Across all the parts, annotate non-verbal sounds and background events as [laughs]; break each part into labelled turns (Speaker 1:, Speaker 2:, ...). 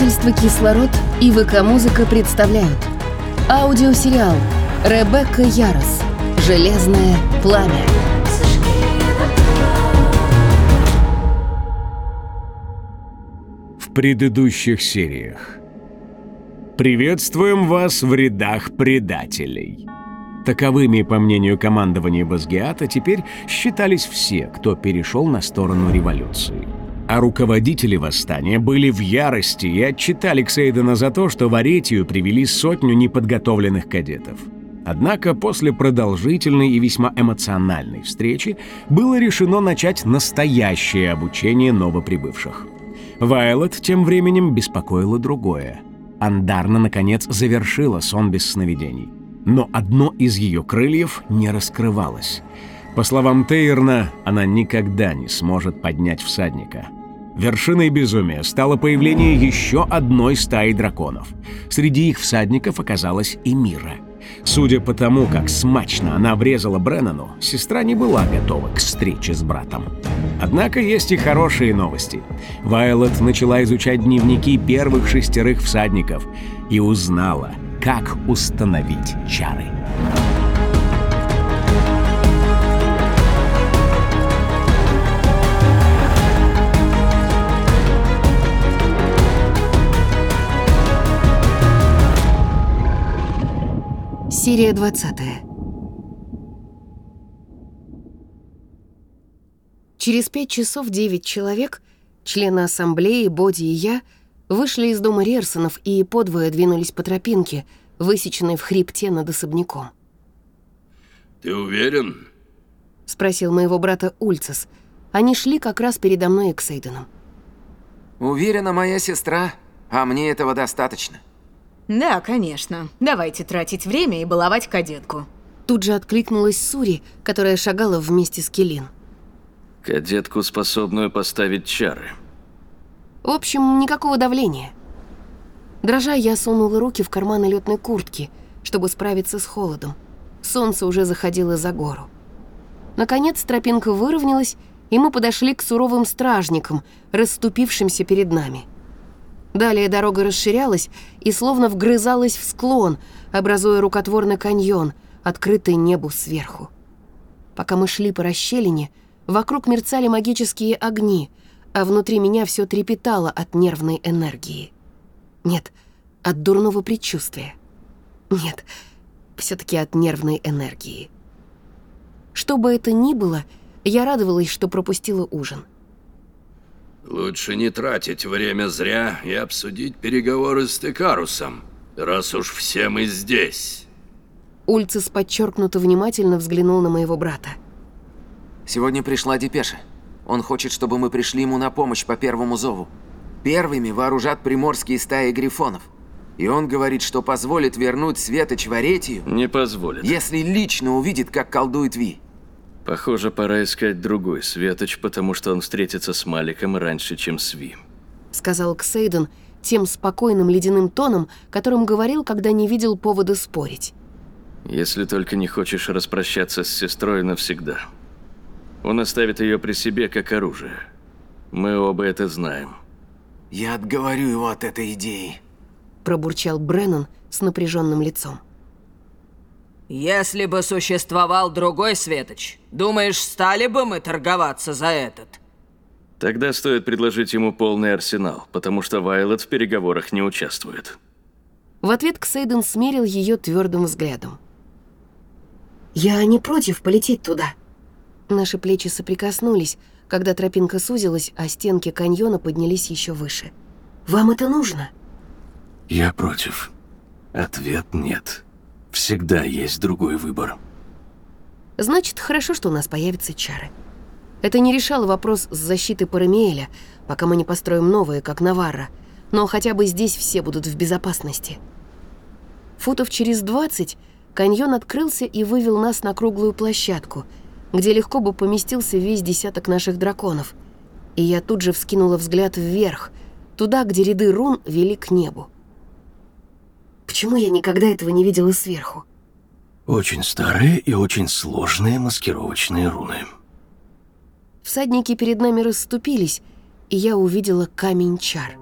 Speaker 1: Издательство «Кислород» и ВК-музыка представляют Аудиосериал «Ребекка Ярос. Железное пламя»
Speaker 2: В предыдущих сериях Приветствуем вас в рядах предателей. Таковыми, по мнению командования Базгиата, теперь считались все, кто перешел на сторону революции. А руководители восстания были в ярости и отчитали Ксейдена за то, что в Аретию привели сотню неподготовленных кадетов. Однако после продолжительной и весьма эмоциональной встречи было решено начать настоящее обучение новоприбывших. Вайлот тем временем беспокоило другое. Андарна, наконец, завершила сон без сновидений. Но одно из ее крыльев не раскрывалось. По словам Тейерна, она никогда не сможет поднять всадника. Вершиной безумия стало появление еще одной стаи драконов. Среди их всадников оказалась и Мира. Судя по тому, как смачно она врезала Бреннану, сестра не была готова к встрече с братом. Однако есть и хорошие новости. Вайлот начала изучать дневники первых шестерых всадников и узнала, как установить чары.
Speaker 1: Серия 20 Через пять часов девять человек, члены ассамблеи, Боди и я, вышли из дома Рерсонов и подвое двинулись по тропинке, высеченной в хребте над особняком.
Speaker 3: «Ты уверен?»
Speaker 1: — спросил моего брата Ульцес. Они шли как раз передо мной и Ксейденом.
Speaker 4: Уверена моя сестра, а мне этого достаточно.
Speaker 5: Да, конечно. Давайте тратить время и баловать кадетку.
Speaker 1: Тут же откликнулась Сури, которая шагала вместе с Келин.
Speaker 3: Кадетку, способную поставить чары.
Speaker 1: В общем, никакого давления. Дрожа, я сунула руки в карманы летной куртки, чтобы справиться с холодом. Солнце уже заходило за гору. Наконец тропинка выровнялась, и мы подошли к суровым стражникам, расступившимся перед нами. Далее дорога расширялась и словно вгрызалась в склон, образуя рукотворный каньон, открытый небу сверху. Пока мы шли по расщелине, вокруг мерцали магические огни, а внутри меня все трепетало от нервной энергии. Нет, от дурного предчувствия. Нет, все таки от нервной энергии. Что бы это ни было, я радовалась, что пропустила ужин.
Speaker 3: Лучше не тратить время зря и обсудить переговоры с Текарусом, раз уж все мы здесь.
Speaker 1: Ульцис подчеркнуто внимательно взглянул на моего брата.
Speaker 4: Сегодня пришла депеша. Он хочет, чтобы мы пришли ему на помощь по первому зову. Первыми вооружат приморские стаи грифонов. И он говорит, что позволит вернуть Светоч в Аретию,
Speaker 3: Не позволит.
Speaker 4: если лично увидит, как колдует Ви.
Speaker 3: Похоже, пора искать другой Светоч, потому что он встретится с Маликом раньше, чем с Ви.
Speaker 1: Сказал Ксейден тем спокойным ледяным тоном, которым говорил, когда не видел повода спорить.
Speaker 3: Если только не хочешь распрощаться с сестрой навсегда. Он оставит ее при себе как оружие. Мы оба это знаем.
Speaker 4: Я отговорю его от этой идеи.
Speaker 1: Пробурчал Бреннан с напряженным лицом.
Speaker 6: Если бы существовал другой Светоч, думаешь, стали бы мы торговаться за этот?
Speaker 3: Тогда стоит предложить ему полный арсенал, потому что Вайлот в переговорах не участвует.
Speaker 1: В ответ Ксейден смерил ее твердым взглядом. «Я не против полететь туда». Наши плечи соприкоснулись, когда тропинка сузилась, а стенки каньона поднялись еще выше. «Вам это нужно?»
Speaker 3: Я против. Ответ нет. Всегда есть другой выбор.
Speaker 1: Значит, хорошо, что у нас появятся чары. Это не решало вопрос с защитой Парамиэля, пока мы не построим новые, как Наварра, но хотя бы здесь все будут в безопасности. Футов через 20 каньон открылся и вывел нас на круглую площадку, где легко бы поместился весь десяток наших драконов. И я тут же вскинула взгляд вверх, туда, где ряды рун вели к небу. Почему я никогда этого не видела сверху?
Speaker 3: Очень старые и очень сложные маскировочные руны.
Speaker 1: Всадники перед нами расступились, и я увидела камень чар.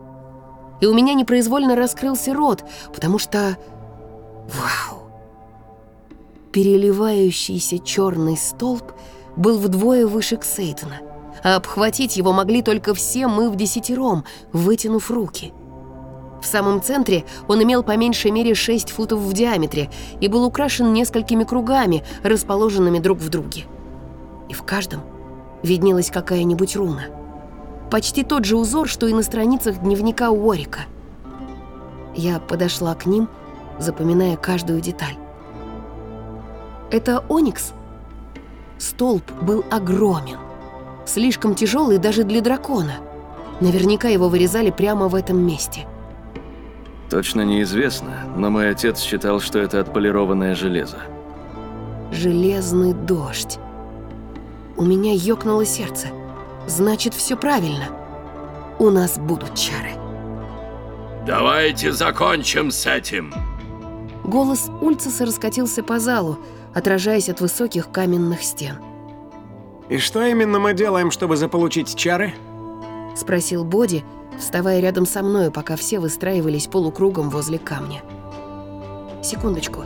Speaker 1: и у меня непроизвольно раскрылся рот, потому что... Вау! Переливающийся черный столб был вдвое выше Ксейтона, а обхватить его могли только все мы в десятером, вытянув руки. В самом центре он имел по меньшей мере 6 футов в диаметре и был украшен несколькими кругами, расположенными друг в друге. И в каждом виднелась какая-нибудь руна. Почти тот же узор, что и на страницах дневника Уорика. Я подошла к ним, запоминая каждую деталь. Это оникс? Столб был огромен. Слишком тяжелый даже для дракона. Наверняка его вырезали прямо в этом месте.
Speaker 3: Точно неизвестно, но мой отец считал, что это отполированное железо.
Speaker 1: Железный дождь. У меня ёкнуло сердце. Значит, все правильно. У нас будут чары.
Speaker 7: Давайте закончим с этим.
Speaker 1: Голос Ульцеса раскатился по залу, отражаясь от высоких каменных стен.
Speaker 2: И что именно мы делаем, чтобы заполучить чары?
Speaker 1: Спросил Боди, вставая рядом со мною, пока все выстраивались полукругом возле камня. Секундочку.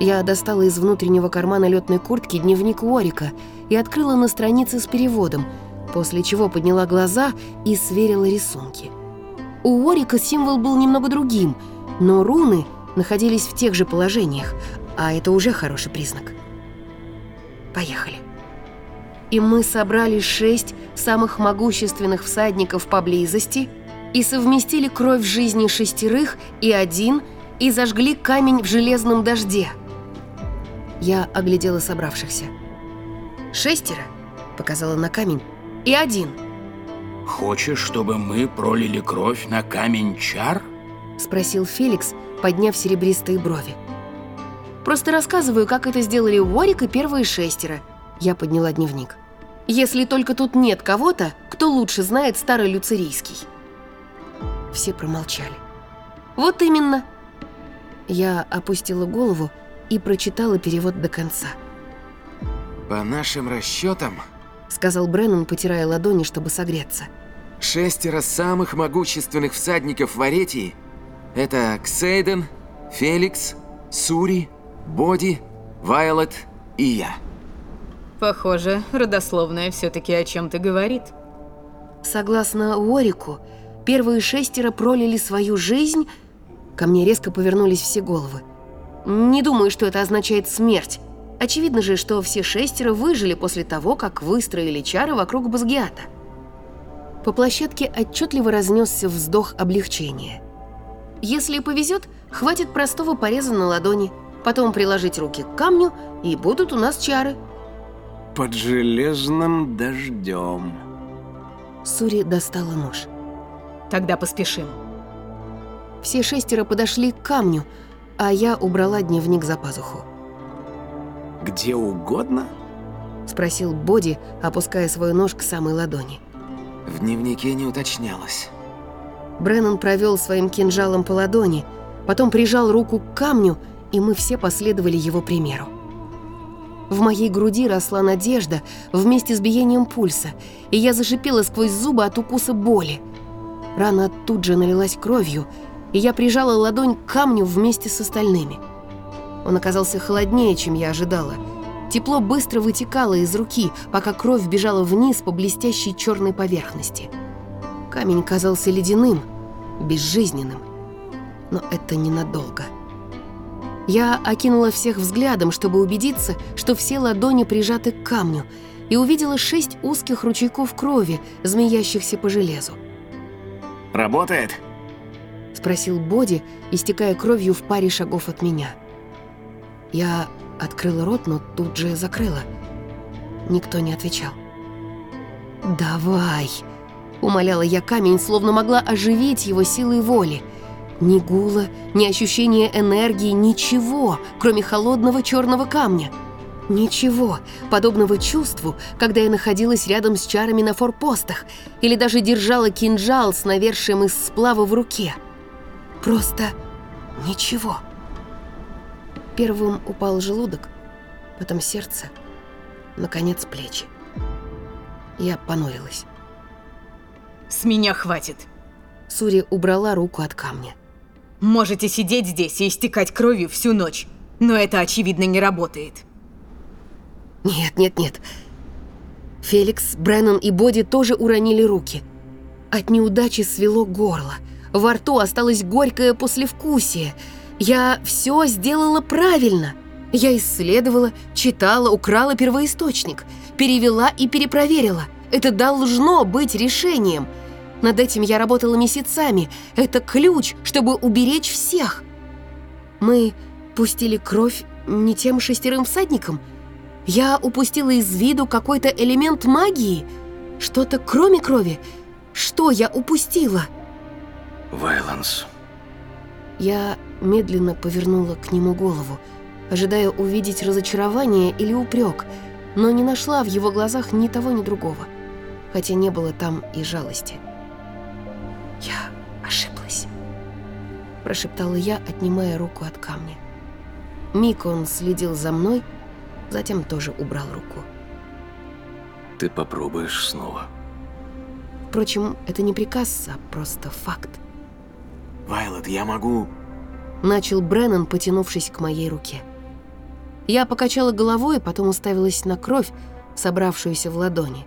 Speaker 1: Я достала из внутреннего кармана летной куртки дневник Уорика и открыла на странице с переводом, после чего подняла глаза и сверила рисунки. У Уорика символ был немного другим, но руны находились в тех же положениях, а это уже хороший признак. Поехали. И мы собрали шесть самых могущественных всадников поблизости и совместили кровь жизни шестерых и один и зажгли камень в железном дожде. Я оглядела собравшихся. «Шестеро?» — показала на камень. «И один!»
Speaker 7: Хочешь, чтобы мы пролили кровь на камень чар?
Speaker 1: — спросил Феликс, подняв серебристые брови. «Просто рассказываю, как это сделали Уорик и первые шестеро». Я подняла дневник. «Если только тут нет кого-то, кто лучше знает старый люцерийский». Все промолчали. «Вот именно». Я опустила голову и прочитала перевод до конца.
Speaker 4: По нашим расчетам,
Speaker 1: Сказал Бреннан, потирая ладони, чтобы согреться.
Speaker 4: шестеро самых могущественных всадников в Аретии – это Ксейден, Феликс, Сури, Боди, Вайлет и я.
Speaker 5: Похоже, родословная все-таки о чем-то говорит.
Speaker 1: Согласно Уорику, первые шестеро пролили свою жизнь... Ко мне резко повернулись все головы. Не думаю, что это означает смерть. Очевидно же, что все шестеро выжили после того, как выстроили чары вокруг Базгиата. По площадке отчетливо разнесся вздох облегчения. Если повезет, хватит простого пореза на ладони, потом приложить руки к камню, и будут у нас чары.
Speaker 2: Под железным дождем.
Speaker 1: Сури достала нож.
Speaker 5: Тогда поспешим.
Speaker 1: Все шестеро подошли к камню, а я убрала дневник за пазуху.
Speaker 2: Где угодно?
Speaker 1: Спросил Боди, опуская свой нож к самой ладони.
Speaker 4: В дневнике не уточнялось.
Speaker 1: Бреннан провел своим кинжалом по ладони, потом прижал руку к камню, и мы все последовали его примеру. В моей груди росла надежда вместе с биением пульса, и я зашипела сквозь зубы от укуса боли. Рана тут же налилась кровью, и я прижала ладонь к камню вместе с остальными. Он оказался холоднее, чем я ожидала. Тепло быстро вытекало из руки, пока кровь бежала вниз по блестящей черной поверхности. Камень казался ледяным, безжизненным. Но это ненадолго. Я окинула всех взглядом, чтобы убедиться, что все ладони прижаты к камню, и увидела шесть узких ручейков крови, змеящихся по железу.
Speaker 2: Работает?
Speaker 1: Спросил Боди, истекая кровью в паре шагов от меня. Я открыла рот, но тут же закрыла. Никто не отвечал. «Давай!» — умоляла я камень, словно могла оживить его силой воли. Ни гула, ни ощущения энергии, ничего, кроме холодного черного камня. Ничего, подобного чувству, когда я находилась рядом с чарами на форпостах или даже держала кинжал с навершием из сплава в руке. Просто ничего. Первым упал желудок, потом сердце, наконец плечи. Я понурилась.
Speaker 5: С меня хватит.
Speaker 1: Сури убрала руку от камня.
Speaker 5: Можете сидеть здесь и истекать кровью всю ночь, но это очевидно не работает.
Speaker 1: Нет, нет, нет. Феликс, Бреннан и Боди тоже уронили руки. От неудачи свело горло. Во рту осталось горькое послевкусие. Я все сделала правильно. Я исследовала, читала, украла первоисточник, перевела и перепроверила. Это должно быть решением. Над этим я работала месяцами. Это ключ, чтобы уберечь всех. Мы пустили кровь не тем шестерым всадникам – я упустила из виду какой-то элемент магии? Что-то кроме крови? Что я упустила?
Speaker 3: Вайланс.
Speaker 1: Я медленно повернула к нему голову, ожидая увидеть разочарование или упрек, но не нашла в его глазах ни того, ни другого, хотя не было там и жалости. «Я ошиблась», – прошептала я, отнимая руку от камня. Миг он следил за мной, затем тоже убрал руку.
Speaker 3: Ты попробуешь снова.
Speaker 1: Впрочем, это не приказ, а просто факт.
Speaker 4: Вайлот, я могу...
Speaker 1: Начал Бреннан, потянувшись к моей руке. Я покачала головой, потом уставилась на кровь, собравшуюся в ладони.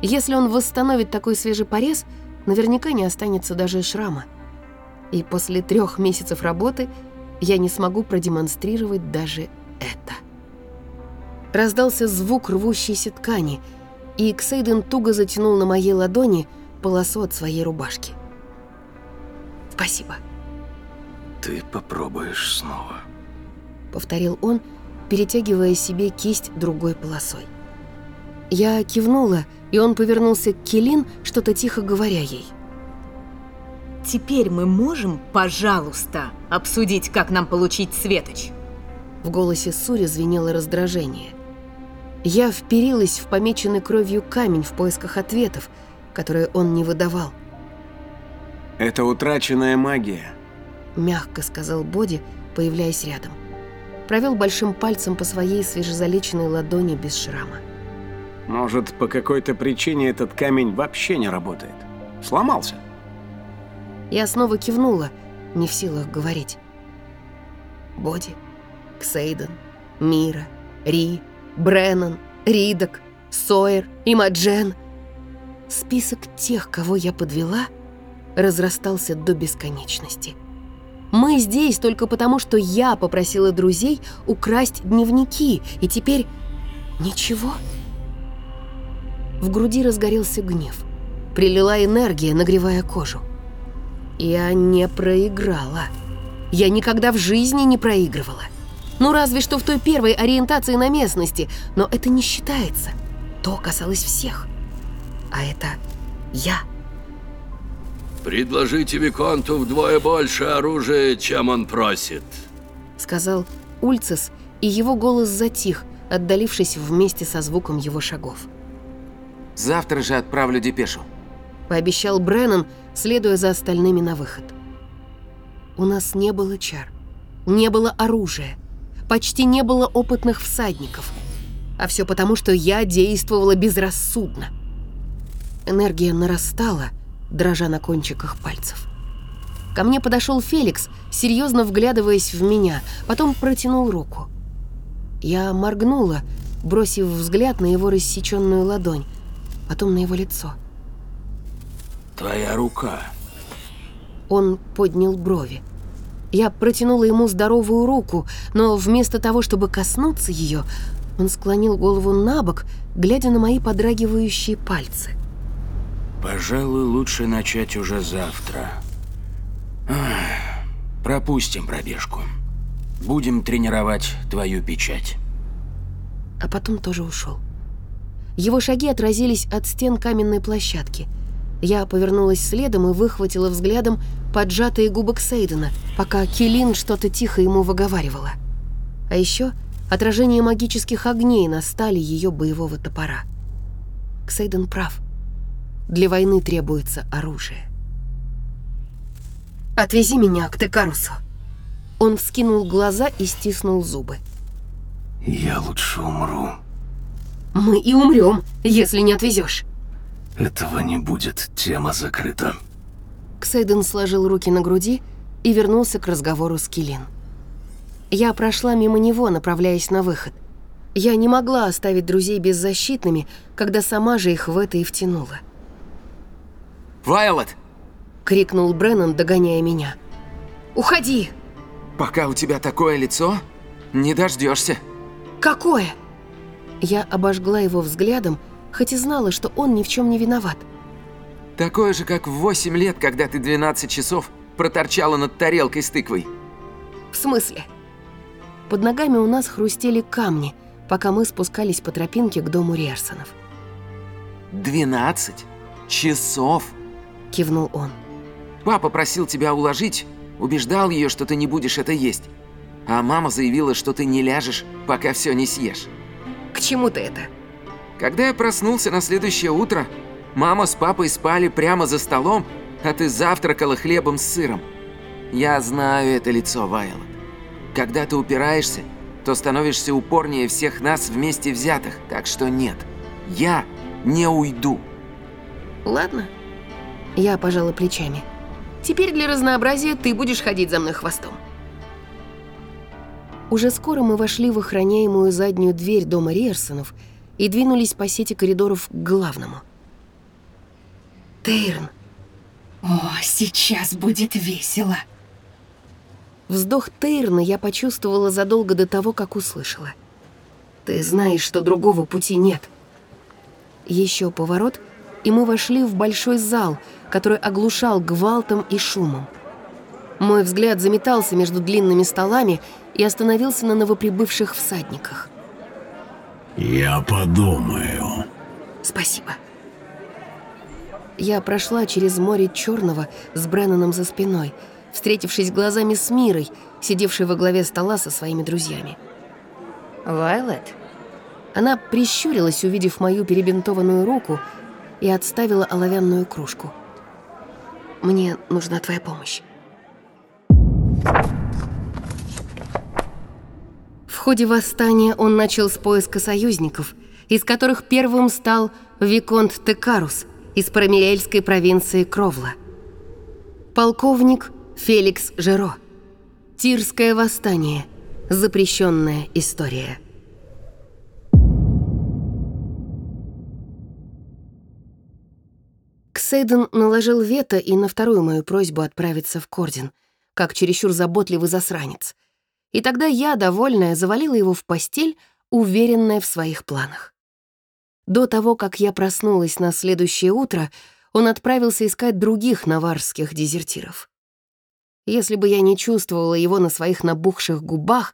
Speaker 1: Если он восстановит такой свежий порез, наверняка не останется даже шрама. И после трех месяцев работы я не смогу продемонстрировать даже это. Раздался звук рвущейся ткани, и Ксейден туго затянул на моей ладони полосу от своей рубашки. «Спасибо»,
Speaker 3: Ты попробуешь снова.
Speaker 1: — повторил он, перетягивая себе кисть другой полосой. Я кивнула, и он повернулся к Келин, что-то тихо говоря ей.
Speaker 5: Теперь мы можем, пожалуйста, обсудить, как нам получить Светоч?
Speaker 1: В голосе Сури звенело раздражение. Я вперилась в помеченный кровью камень в поисках ответов, которые он не выдавал.
Speaker 2: Это утраченная магия.
Speaker 1: Мягко сказал Боди, появляясь рядом. Провел большим пальцем по своей свежезалеченной ладони без шрама.
Speaker 2: Может, по какой-то причине этот камень вообще не работает. Сломался.
Speaker 1: Я снова кивнула, не в силах говорить. Боди, Ксейден, Мира, Ри, Бреннан, Ридок, Сойер, Имаджен. Список тех, кого я подвела, разрастался до бесконечности. Мы здесь только потому, что я попросила друзей украсть дневники, и теперь ничего. В груди разгорелся гнев. Прилила энергия, нагревая кожу. Я не проиграла. Я никогда в жизни не проигрывала. Ну, разве что в той первой ориентации на местности, но это не считается. То касалось всех. А это я.
Speaker 7: Предложите Виконту вдвое больше оружия, чем он просит.
Speaker 1: Сказал Ульцес, и его голос затих, отдалившись вместе со звуком его шагов.
Speaker 4: Завтра же отправлю депешу.
Speaker 1: Пообещал Бреннан, следуя за остальными на выход. У нас не было чар, не было оружия, почти не было опытных всадников. А все потому, что я действовала безрассудно. Энергия нарастала, дрожа на кончиках пальцев. Ко мне подошел Феликс, серьезно вглядываясь в меня, потом протянул руку. Я моргнула, бросив взгляд на его рассеченную ладонь, потом на его лицо.
Speaker 7: Твоя рука.
Speaker 1: Он поднял брови. Я протянула ему здоровую руку, но вместо того, чтобы коснуться ее, он склонил голову на бок, глядя на мои подрагивающие пальцы.
Speaker 7: Пожалуй, лучше начать уже завтра. Ах, пропустим пробежку. Будем тренировать твою печать.
Speaker 1: А потом тоже ушел. Его шаги отразились от стен каменной площадки. Я повернулась следом и выхватила взглядом поджатые губы Ксейдена, пока Келин что-то тихо ему выговаривала. А еще отражение магических огней на стали ее боевого топора. Ксейден прав. Для войны требуется оружие. «Отвези меня к Текарусу!» Он вскинул глаза и стиснул зубы.
Speaker 3: Я лучше умру.
Speaker 1: «Мы и умрем, если не отвезешь.
Speaker 3: Этого не будет. Тема закрыта.
Speaker 1: Ксейден сложил руки на груди и вернулся к разговору с Килин. Я прошла мимо него, направляясь на выход. Я не могла оставить друзей беззащитными, когда сама же их в это и втянула.
Speaker 4: Вайлот, —
Speaker 1: крикнул Бреннан, догоняя меня. «Уходи!»
Speaker 4: пока у тебя такое лицо, не дождешься.
Speaker 1: «Какое?» Я обожгла его взглядом, хоть и знала, что он ни в чем не виноват.
Speaker 4: Такое же, как в 8 лет, когда ты 12 часов проторчала над тарелкой с тыквой.
Speaker 1: «В смысле?» Под ногами у нас хрустели камни, пока мы спускались по тропинке к дому Риарсонов.
Speaker 4: 12 часов?
Speaker 1: Кивнул он.
Speaker 4: Папа просил тебя уложить, убеждал ее, что ты не будешь это есть. А мама заявила, что ты не ляжешь, пока все не съешь.
Speaker 1: К чему ты это?
Speaker 4: Когда я проснулся на следующее утро, мама с папой спали прямо за столом, а ты завтракала хлебом с сыром. Я знаю это лицо, Вайлот. Когда ты упираешься, то становишься упорнее всех нас вместе взятых, так что нет, я не уйду.
Speaker 1: Ладно. Я пожала плечами. Теперь для разнообразия ты будешь ходить за мной хвостом. Уже скоро мы вошли в охраняемую заднюю дверь дома Риерсонов и двинулись по сети коридоров к главному. Тейрн.
Speaker 8: О, сейчас будет весело.
Speaker 1: Вздох Тейрна я почувствовала задолго до того, как услышала. Ты знаешь, что другого пути нет. Еще поворот, и мы вошли в большой зал, который оглушал гвалтом и шумом. Мой взгляд заметался между длинными столами и остановился на новоприбывших всадниках.
Speaker 7: Я подумаю.
Speaker 1: Спасибо. Я прошла через море черного с Бреннаном за спиной, встретившись глазами с Мирой, сидевшей во главе стола со своими друзьями.
Speaker 8: Вайлет?
Speaker 1: Она прищурилась, увидев мою перебинтованную руку, и отставила оловянную кружку. «Мне нужна твоя помощь». Ходе восстания он начал с поиска союзников, из которых первым стал Виконт Текарус из Парамирельской провинции Кровла. Полковник Феликс Жеро. Тирское восстание. Запрещенная история. Ксейден наложил вето и на вторую мою просьбу отправиться в Кордин, как чересчур заботливый засранец. И тогда я, довольная, завалила его в постель, уверенная в своих планах. До того, как я проснулась на следующее утро, он отправился искать других наварских дезертиров. Если бы я не чувствовала его на своих набухших губах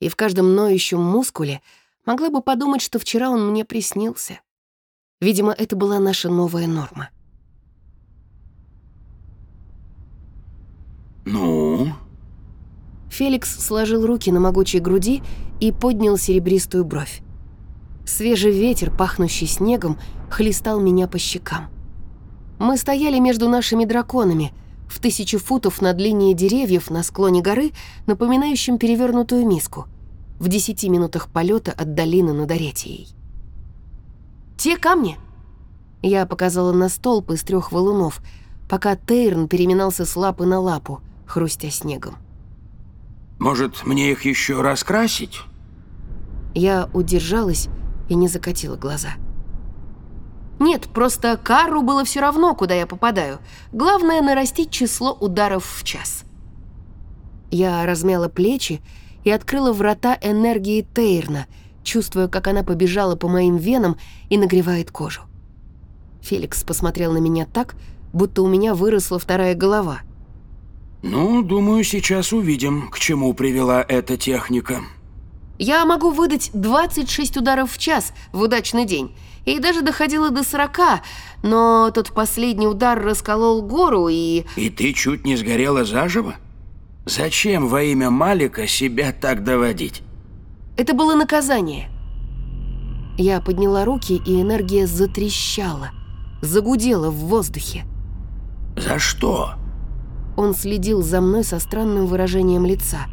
Speaker 1: и в каждом ноющем мускуле, могла бы подумать, что вчера он мне приснился. Видимо, это была наша новая норма.
Speaker 7: Ну?
Speaker 1: Феликс сложил руки на могучей груди и поднял серебристую бровь. Свежий ветер, пахнущий снегом, хлестал меня по щекам. Мы стояли между нашими драконами, в тысячу футов над линией деревьев на склоне горы, напоминающим перевернутую миску, в десяти минутах полета от долины над Аретией. «Те камни?» Я показала на столб из трех валунов, пока Тейрн переминался с лапы на лапу, хрустя снегом.
Speaker 7: Может, мне их еще раскрасить?
Speaker 1: Я удержалась и не закатила глаза. Нет, просто Кару было все равно, куда я попадаю. Главное — нарастить число ударов в час. Я размяла плечи и открыла врата энергии Тейрна, чувствуя, как она побежала по моим венам и нагревает кожу. Феликс посмотрел на меня так, будто у меня выросла вторая голова.
Speaker 7: Ну, думаю, сейчас увидим, к чему привела эта техника.
Speaker 1: Я могу выдать 26 ударов в час в удачный день. И даже доходила до 40, но тот последний удар расколол гору и...
Speaker 7: И ты чуть не сгорела заживо? Зачем во имя Малика себя так доводить?
Speaker 1: Это было наказание. Я подняла руки, и энергия затрещала, загудела в воздухе.
Speaker 7: За что?
Speaker 1: Он следил за мной со странным выражением лица,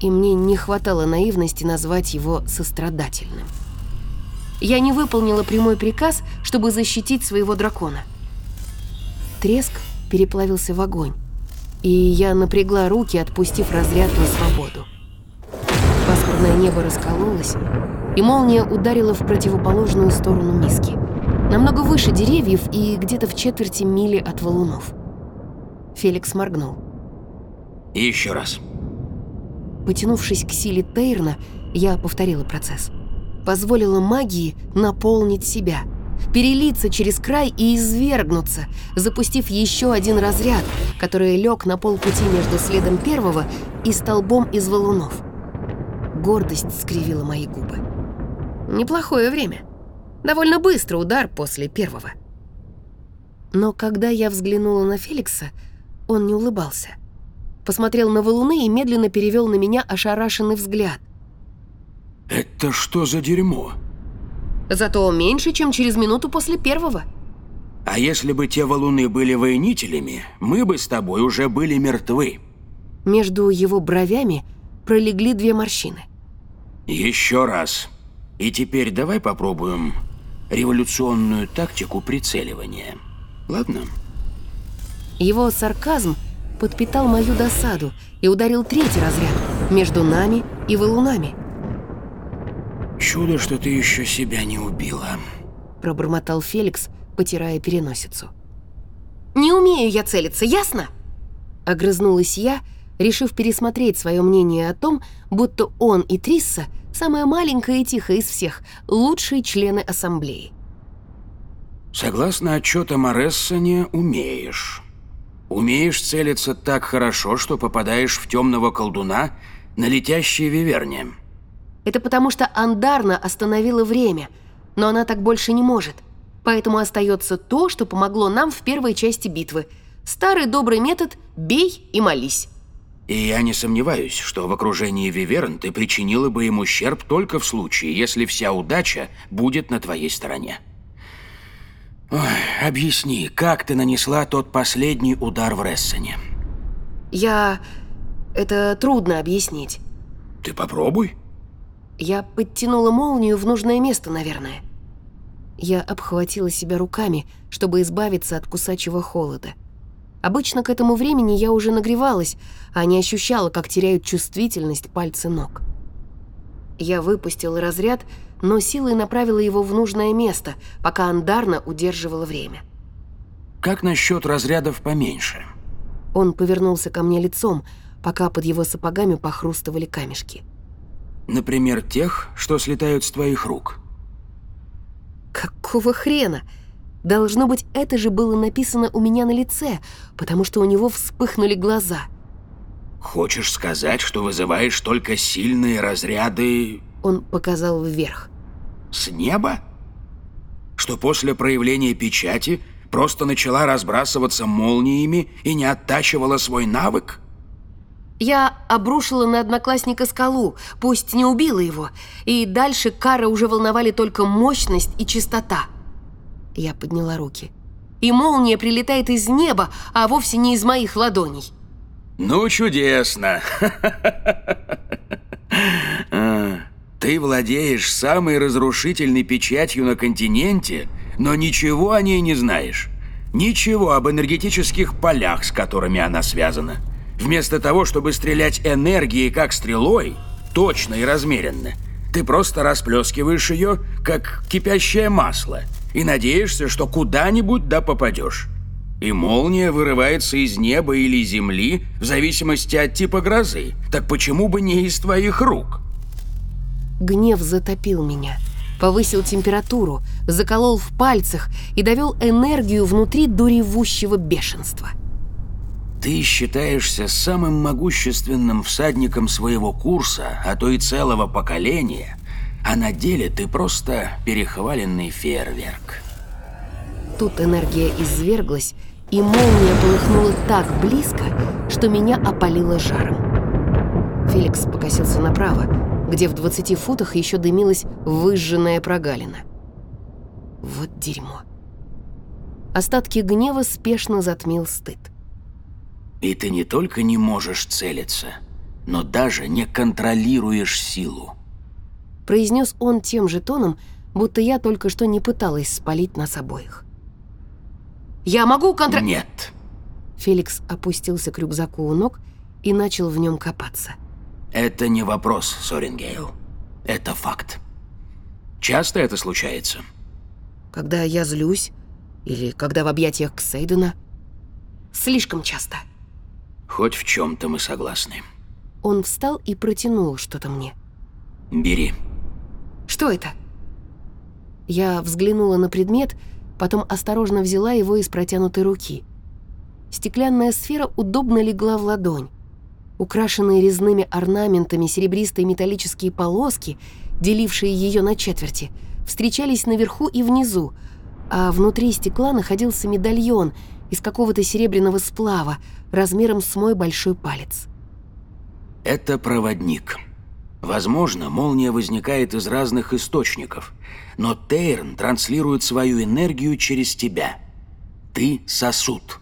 Speaker 1: и мне не хватало наивности назвать его сострадательным. Я не выполнила прямой приказ, чтобы защитить своего дракона. Треск, переплавился в огонь, и я напрягла руки, отпустив разряд на свободу. Пасмурное небо раскололось, и молния ударила в противоположную сторону миски. Намного выше деревьев и где-то в четверти мили от валунов. Феликс моргнул.
Speaker 7: Еще раз.
Speaker 1: Потянувшись к силе Тейрна, я повторила процесс. Позволила магии наполнить себя, перелиться через край и извергнуться, запустив еще один разряд, который лег на полпути между следом первого и столбом из валунов. Гордость скривила мои губы. Неплохое время. Довольно быстро удар после первого. Но когда я взглянула на Феликса, он не улыбался. Посмотрел на валуны и медленно перевел на меня ошарашенный взгляд.
Speaker 7: Это что за дерьмо?
Speaker 1: Зато меньше, чем через минуту после первого.
Speaker 7: А если бы те валуны были воинителями, мы бы с тобой уже были мертвы.
Speaker 1: Между его бровями пролегли две морщины.
Speaker 7: Еще раз. И теперь давай попробуем революционную тактику прицеливания. Ладно?
Speaker 1: Его сарказм подпитал мою досаду и ударил третий разряд между нами и валунами.
Speaker 7: Чудо, что ты еще себя не убила.
Speaker 1: Пробормотал Феликс, потирая переносицу. «Не умею я целиться, ясно?» Огрызнулась я, решив пересмотреть свое мнение о том, будто он и Трисса самая маленькая и тихая из всех, лучшие члены ассамблеи.
Speaker 7: Согласно отчетам о Рессоне, умеешь. Умеешь целиться так хорошо, что попадаешь в темного колдуна на летящие виверни.
Speaker 1: Это потому что Андарна остановила время, но она так больше не может. Поэтому остается то, что помогло нам в первой части битвы. Старый добрый метод «бей и молись».
Speaker 7: И я не сомневаюсь, что в окружении Виверн ты причинила бы им ущерб только в случае, если вся удача будет на твоей стороне. Ой, объясни, как ты нанесла тот последний удар в Рессене?
Speaker 1: Я... Это трудно объяснить.
Speaker 7: Ты попробуй.
Speaker 1: Я подтянула молнию в нужное место, наверное. Я обхватила себя руками, чтобы избавиться от кусачего холода. Обычно к этому времени я уже нагревалась, а не ощущала, как теряют чувствительность пальцы ног. Я выпустила разряд, но силой направила его в нужное место, пока Андарна удерживала время.
Speaker 7: Как насчет разрядов поменьше?
Speaker 1: Он повернулся ко мне лицом, пока под его сапогами похрустывали камешки.
Speaker 7: Например, тех, что слетают с твоих рук.
Speaker 1: Какого хрена? Должно быть, это же было написано у меня на лице, потому что у него вспыхнули глаза.
Speaker 7: Хочешь сказать, что вызываешь только сильные разряды...
Speaker 1: Он показал вверх.
Speaker 7: С неба? Что после проявления печати просто начала разбрасываться молниями и не оттачивала свой навык?
Speaker 1: Я обрушила на одноклассника скалу, пусть не убила его, и дальше Кара уже волновали только мощность и чистота. Я подняла руки. И молния прилетает из неба, а вовсе не из моих ладоней.
Speaker 7: Ну, чудесно. [laughs] Ты владеешь самой разрушительной печатью на континенте, но ничего о ней не знаешь. Ничего об энергетических полях, с которыми она связана. Вместо того, чтобы стрелять энергией как стрелой, точно и размеренно, ты просто расплескиваешь ее, как кипящее масло, и надеешься, что куда-нибудь да попадешь. И молния вырывается из неба или земли в зависимости от типа грозы. Так почему бы не из твоих рук?
Speaker 1: Гнев затопил меня, повысил температуру, заколол в пальцах и довел энергию внутри до ревущего бешенства.
Speaker 7: Ты считаешься самым могущественным всадником своего курса, а то и целого поколения, а на деле ты просто перехваленный фейерверк.
Speaker 1: Тут энергия изверглась, и молния полыхнула так близко, что меня опалило жаром. Феликс покосился направо, где в 20 футах еще дымилась выжженная прогалина. Вот дерьмо. Остатки гнева спешно затмил стыд.
Speaker 7: И ты не только не можешь целиться, но даже не контролируешь силу.
Speaker 1: Произнес он тем же тоном, будто я только что не пыталась спалить нас обоих. Я могу контр...
Speaker 7: Нет.
Speaker 1: Феликс опустился к рюкзаку у ног и начал в нем копаться.
Speaker 7: Это не вопрос, Сорингейл. Это факт. Часто это случается?
Speaker 1: Когда я злюсь, или когда в объятиях Ксейдена, слишком часто.
Speaker 7: Хоть в чем-то мы согласны.
Speaker 1: Он встал и протянул что-то мне.
Speaker 7: Бери.
Speaker 1: Что это? Я взглянула на предмет, потом осторожно взяла его из протянутой руки. Стеклянная сфера удобно легла в ладонь. Украшенные резными орнаментами серебристые металлические полоски, делившие ее на четверти, встречались наверху и внизу, а внутри стекла находился медальон из какого-то серебряного сплава размером с мой большой палец.
Speaker 7: Это проводник. Возможно, молния возникает из разных источников, но Тейрн транслирует свою энергию через тебя. Ты сосуд.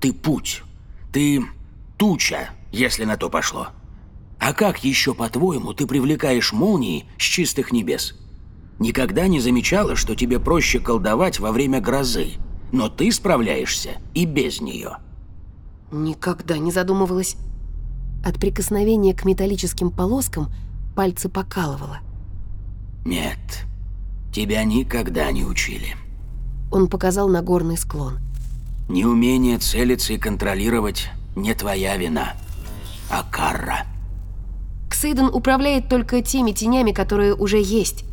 Speaker 7: Ты путь. Ты туча, если на то пошло. А как еще, по-твоему, ты привлекаешь молнии с чистых небес? Никогда не замечала, что тебе проще колдовать во время грозы, но ты справляешься и без нее.
Speaker 1: Никогда не задумывалась. От прикосновения к металлическим полоскам пальцы покалывало.
Speaker 7: Нет, тебя никогда не учили.
Speaker 1: Он показал на горный склон.
Speaker 7: Неумение целиться и контролировать не твоя вина, а карра.
Speaker 1: Ксейден управляет только теми тенями, которые уже есть,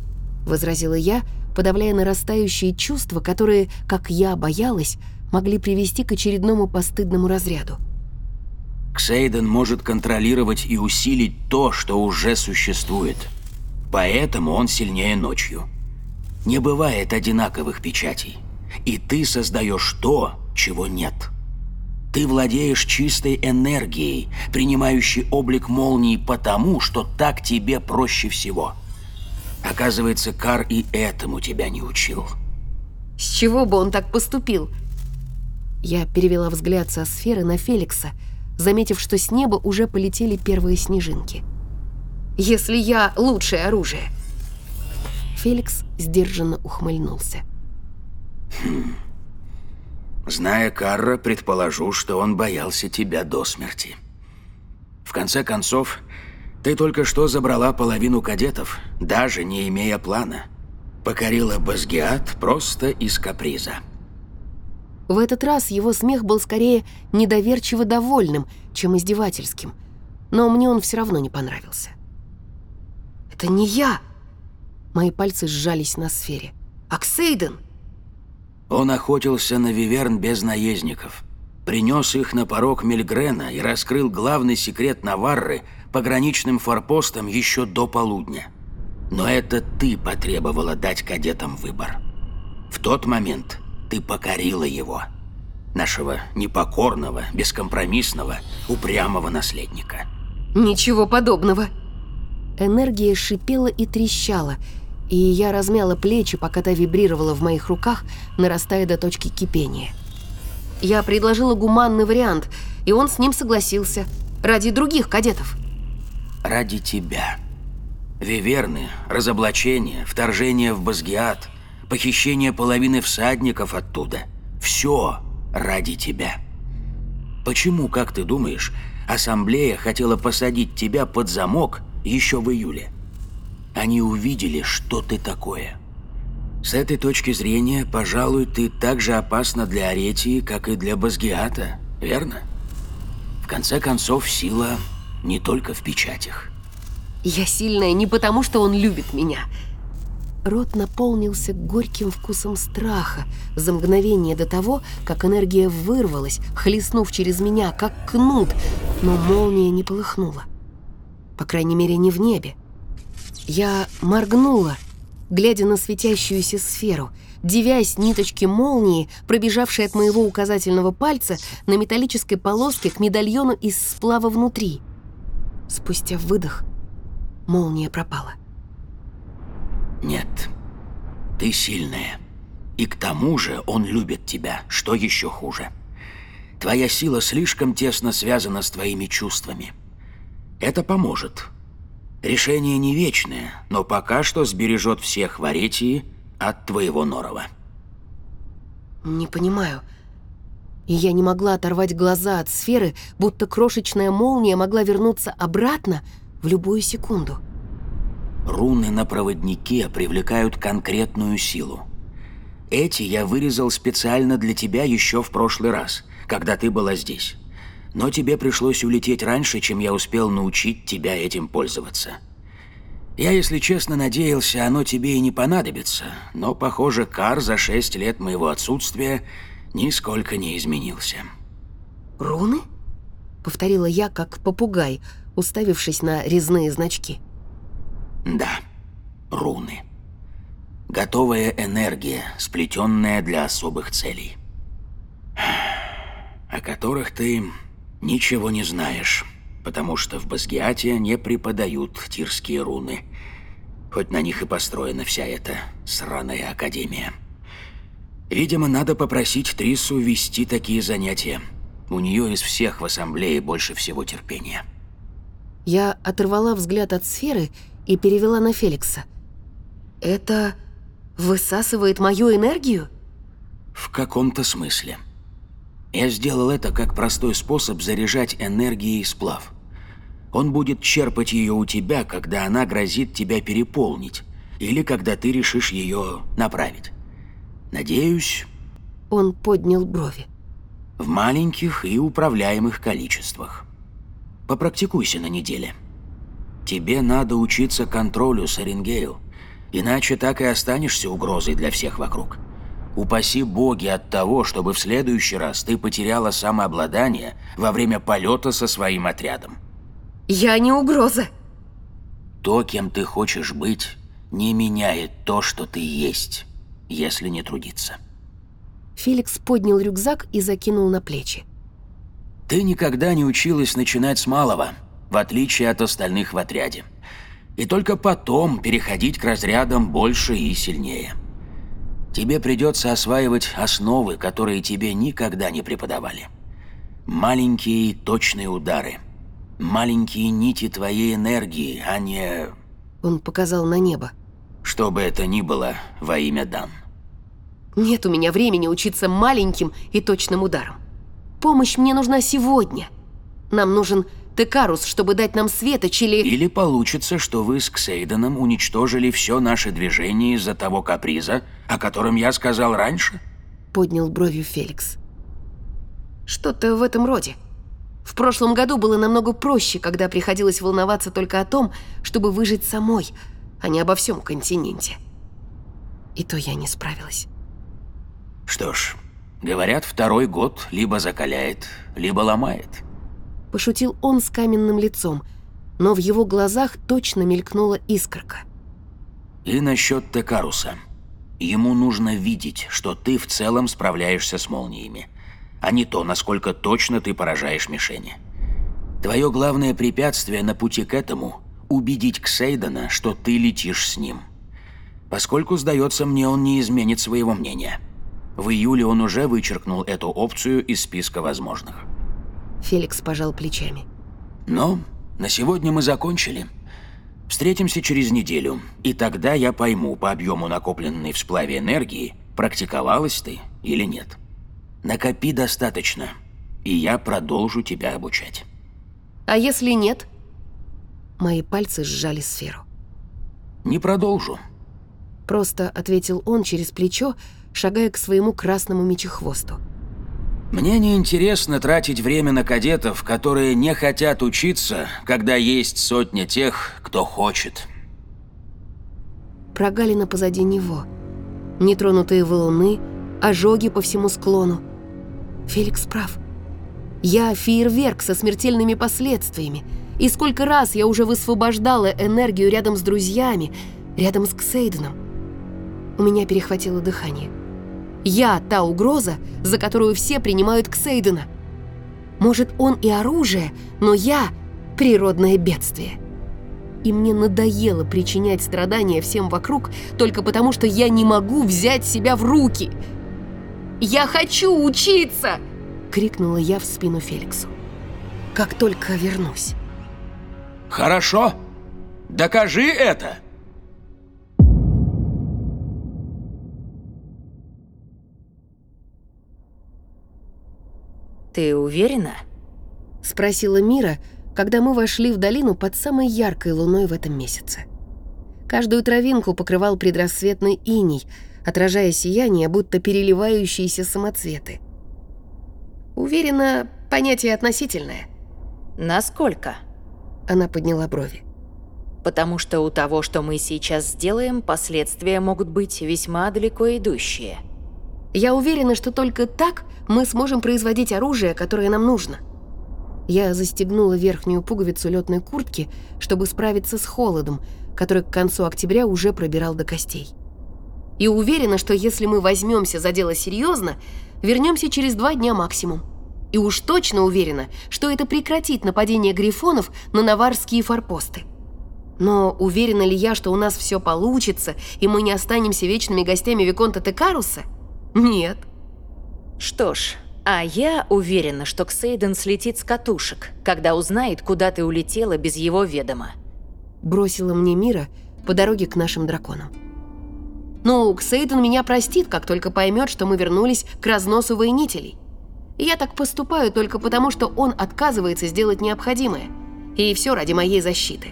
Speaker 1: возразила я, подавляя нарастающие чувства, которые, как я боялась, могли привести к очередному постыдному разряду.
Speaker 7: Ксейден может контролировать и усилить то, что уже существует. Поэтому он сильнее ночью. Не бывает одинаковых печатей. И ты создаешь то, чего нет. Ты владеешь чистой энергией, принимающей облик молнии потому, что так тебе проще всего. Оказывается, Кар и этому тебя не учил.
Speaker 1: С чего бы он так поступил? Я перевела взгляд со сферы на Феликса, заметив, что с неба уже полетели первые снежинки. «Если я лучшее оружие!» Феликс сдержанно ухмыльнулся.
Speaker 7: Хм. Зная Карра, предположу, что он боялся тебя до смерти. В конце концов, ты только что забрала половину кадетов, даже не имея плана. Покорила Базгиат просто из каприза.
Speaker 1: В этот раз его смех был скорее недоверчиво довольным, чем издевательским. Но мне он все равно не понравился. «Это не я!» Мои пальцы сжались на сфере. «Аксейден!»
Speaker 7: Он охотился на Виверн без наездников. Принес их на порог Мельгрена и раскрыл главный секрет Наварры пограничным форпостом еще до полудня. Но это ты потребовала дать кадетам выбор. В тот момент ты покорила его. Нашего непокорного, бескомпромиссного, упрямого наследника.
Speaker 1: Ничего подобного. Энергия шипела и трещала, и я размяла плечи, пока та вибрировала в моих руках, нарастая до точки кипения. Я предложила гуманный вариант, и он с ним согласился. Ради других кадетов.
Speaker 7: Ради тебя. Виверны, разоблачение, вторжение в Базгиат, похищение половины всадников оттуда. Все ради тебя. Почему, как ты думаешь, ассамблея хотела посадить тебя под замок еще в июле? Они увидели, что ты такое. С этой точки зрения, пожалуй, ты так же опасна для Аретии, как и для Базгиата, верно? В конце концов, сила не только в печатях.
Speaker 1: Я сильная не потому, что он любит меня. Рот наполнился горьким вкусом страха за мгновение до того, как энергия вырвалась, хлестнув через меня, как кнут, но молния не полыхнула. По крайней мере, не в небе. Я моргнула, глядя на светящуюся сферу, девясь ниточки молнии, пробежавшей от моего указательного пальца на металлической полоске к медальону из сплава внутри. Спустя выдох молния пропала.
Speaker 7: Нет, ты сильная. И к тому же он любит тебя, что еще хуже. Твоя сила слишком тесно связана с твоими чувствами. Это поможет, Решение не вечное, но пока что сбережет всех в Аретии от твоего Норова.
Speaker 1: Не понимаю. И я не могла оторвать глаза от сферы, будто крошечная молния могла вернуться обратно в любую секунду.
Speaker 7: Руны на проводнике привлекают конкретную силу. Эти я вырезал специально для тебя еще в прошлый раз, когда ты была здесь. Но тебе пришлось улететь раньше, чем я успел научить тебя этим пользоваться. Я, если честно, надеялся, оно тебе и не понадобится, но, похоже, Кар за шесть лет моего отсутствия нисколько не изменился.
Speaker 1: «Руны?» — повторила я, как попугай, уставившись на резные значки.
Speaker 7: Да, руны. Готовая энергия, сплетенная для особых целей. О которых ты ничего не знаешь, потому что в Базгиате не преподают тирские руны. Хоть на них и построена вся эта сраная академия. Видимо, надо попросить Трису вести такие занятия. У нее из всех в ассамблее больше всего терпения.
Speaker 1: Я оторвала взгляд от сферы и перевела на Феликса. «Это высасывает мою энергию?»
Speaker 7: В каком-то смысле. Я сделал это как простой способ заряжать энергией сплав. Он будет черпать ее у тебя, когда она грозит тебя переполнить, или когда ты решишь ее направить. Надеюсь,
Speaker 1: Он поднял брови.
Speaker 7: в маленьких и управляемых количествах. Попрактикуйся на неделе. Тебе надо учиться контролю, Сарингейл, иначе так и останешься угрозой для всех вокруг. Упаси боги от того, чтобы в следующий раз ты потеряла самообладание во время полета со своим отрядом.
Speaker 1: «Я не угроза!»
Speaker 7: То, кем ты хочешь быть, не меняет то, что ты есть, если не трудиться.
Speaker 1: Феликс поднял рюкзак и закинул на плечи.
Speaker 7: Ты никогда не училась начинать с малого, в отличие от остальных в отряде. И только потом переходить к разрядам больше и сильнее. Тебе придется осваивать основы, которые тебе никогда не преподавали. Маленькие точные удары. Маленькие нити твоей энергии, а не...
Speaker 1: Он показал на небо.
Speaker 7: Что бы это ни было во имя Дан.
Speaker 1: Нет у меня времени учиться маленьким и точным ударом. Помощь мне нужна сегодня. Нам нужен Текарус, чтобы дать нам светоч или...
Speaker 7: Или получится, что вы с Ксейденом уничтожили все наше движение из-за того каприза, о котором я сказал раньше?
Speaker 1: Поднял бровью Феликс. Что-то в этом роде. В прошлом году было намного проще, когда приходилось волноваться только о том, чтобы выжить самой, а не обо всем континенте. И то я не справилась.
Speaker 7: Что ж, говорят, второй год либо закаляет, либо ломает.
Speaker 1: Пошутил он с каменным лицом, но в его глазах точно мелькнула искорка.
Speaker 7: И насчет Текаруса. Ему нужно видеть, что ты в целом справляешься с молниями, а не то, насколько точно ты поражаешь мишени. Твое главное препятствие на пути к этому – убедить Ксейдена, что ты летишь с ним. Поскольку, сдается мне, он не изменит своего мнения. В июле он уже вычеркнул эту опцию из списка возможных.
Speaker 1: Феликс пожал плечами.
Speaker 7: Но на сегодня мы закончили. Встретимся через неделю, и тогда я пойму по объему накопленной в сплаве энергии, практиковалась ты или нет. Накопи достаточно, и я продолжу тебя обучать.
Speaker 1: А если нет? Мои пальцы сжали сферу.
Speaker 7: Не продолжу.
Speaker 1: Просто ответил он через плечо, шагая к своему красному мечехвосту.
Speaker 7: Мне не интересно тратить время на кадетов, которые не хотят учиться, когда есть сотня тех, кто хочет.
Speaker 1: Прогалина позади него. Нетронутые валуны, ожоги по всему склону. Феликс прав. Я фейерверк со смертельными последствиями. И сколько раз я уже высвобождала энергию рядом с друзьями, рядом с Ксейденом. У меня перехватило дыхание. Я та угроза, за которую все принимают Ксейдена. Может, он и оружие, но я — природное бедствие. И мне надоело причинять страдания всем вокруг только потому, что я не могу взять себя в руки. «Я хочу учиться!» — крикнула я в спину Феликсу. «Как только вернусь».
Speaker 7: Хорошо. Докажи это.
Speaker 8: Ты уверена?
Speaker 1: Спросила Мира, когда мы вошли в долину под самой яркой луной в этом месяце. Каждую травинку покрывал предрассветный иней, отражая сияние, будто переливающиеся самоцветы. Уверена, понятие относительное.
Speaker 8: Насколько?
Speaker 1: Она подняла брови.
Speaker 8: Потому что у того, что мы сейчас сделаем, последствия могут быть весьма далеко идущие.
Speaker 1: Я уверена, что только так мы сможем производить оружие, которое нам нужно. Я застегнула верхнюю пуговицу летной куртки, чтобы справиться с холодом, который к концу октября уже пробирал до костей. И уверена, что если мы возьмемся за дело серьезно, вернемся через два дня максимум. И уж точно уверена, что это прекратит нападение грифонов на наварские форпосты. Но уверена ли я, что у нас все получится, и мы не останемся вечными гостями Виконта Текаруса? Нет.
Speaker 8: Что ж, а я уверена, что Ксейден слетит с катушек, когда узнает, куда ты улетела без его ведома.
Speaker 1: Бросила мне Мира по дороге к нашим драконам. Ну, Ксейден меня простит, как только поймет, что мы вернулись к разносу воинителей. Я так поступаю только потому, что он отказывается сделать необходимое. И все ради моей защиты.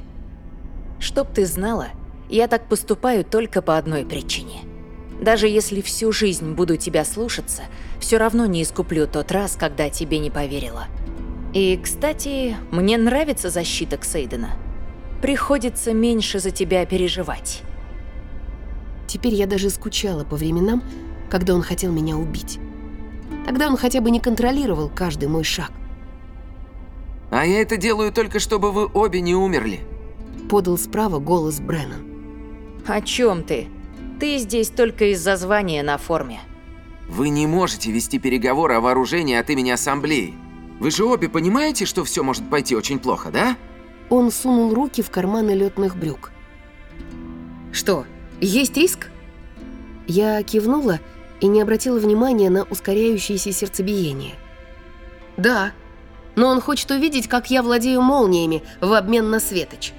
Speaker 8: Чтоб ты знала, я так поступаю только по одной причине. Даже если всю жизнь буду тебя слушаться, все равно не искуплю тот раз, когда тебе не поверила. И, кстати, мне нравится защита Ксейдена. Приходится меньше за тебя переживать.
Speaker 1: Теперь я даже скучала по временам, когда он хотел меня убить. Тогда он хотя бы не контролировал каждый мой шаг.
Speaker 4: А я это делаю только, чтобы вы обе не умерли.
Speaker 1: Подал справа голос Бреннан.
Speaker 8: О чем ты? Ты здесь только из-за звания на форме.
Speaker 4: Вы не можете вести переговоры о вооружении от имени Ассамблеи. Вы же обе понимаете, что все может пойти очень плохо, да?
Speaker 1: Он сунул руки в карманы летных брюк. Что, есть риск? Я кивнула и не обратила внимания на ускоряющееся сердцебиение. Да, но он хочет увидеть, как я владею молниями в обмен на светоч.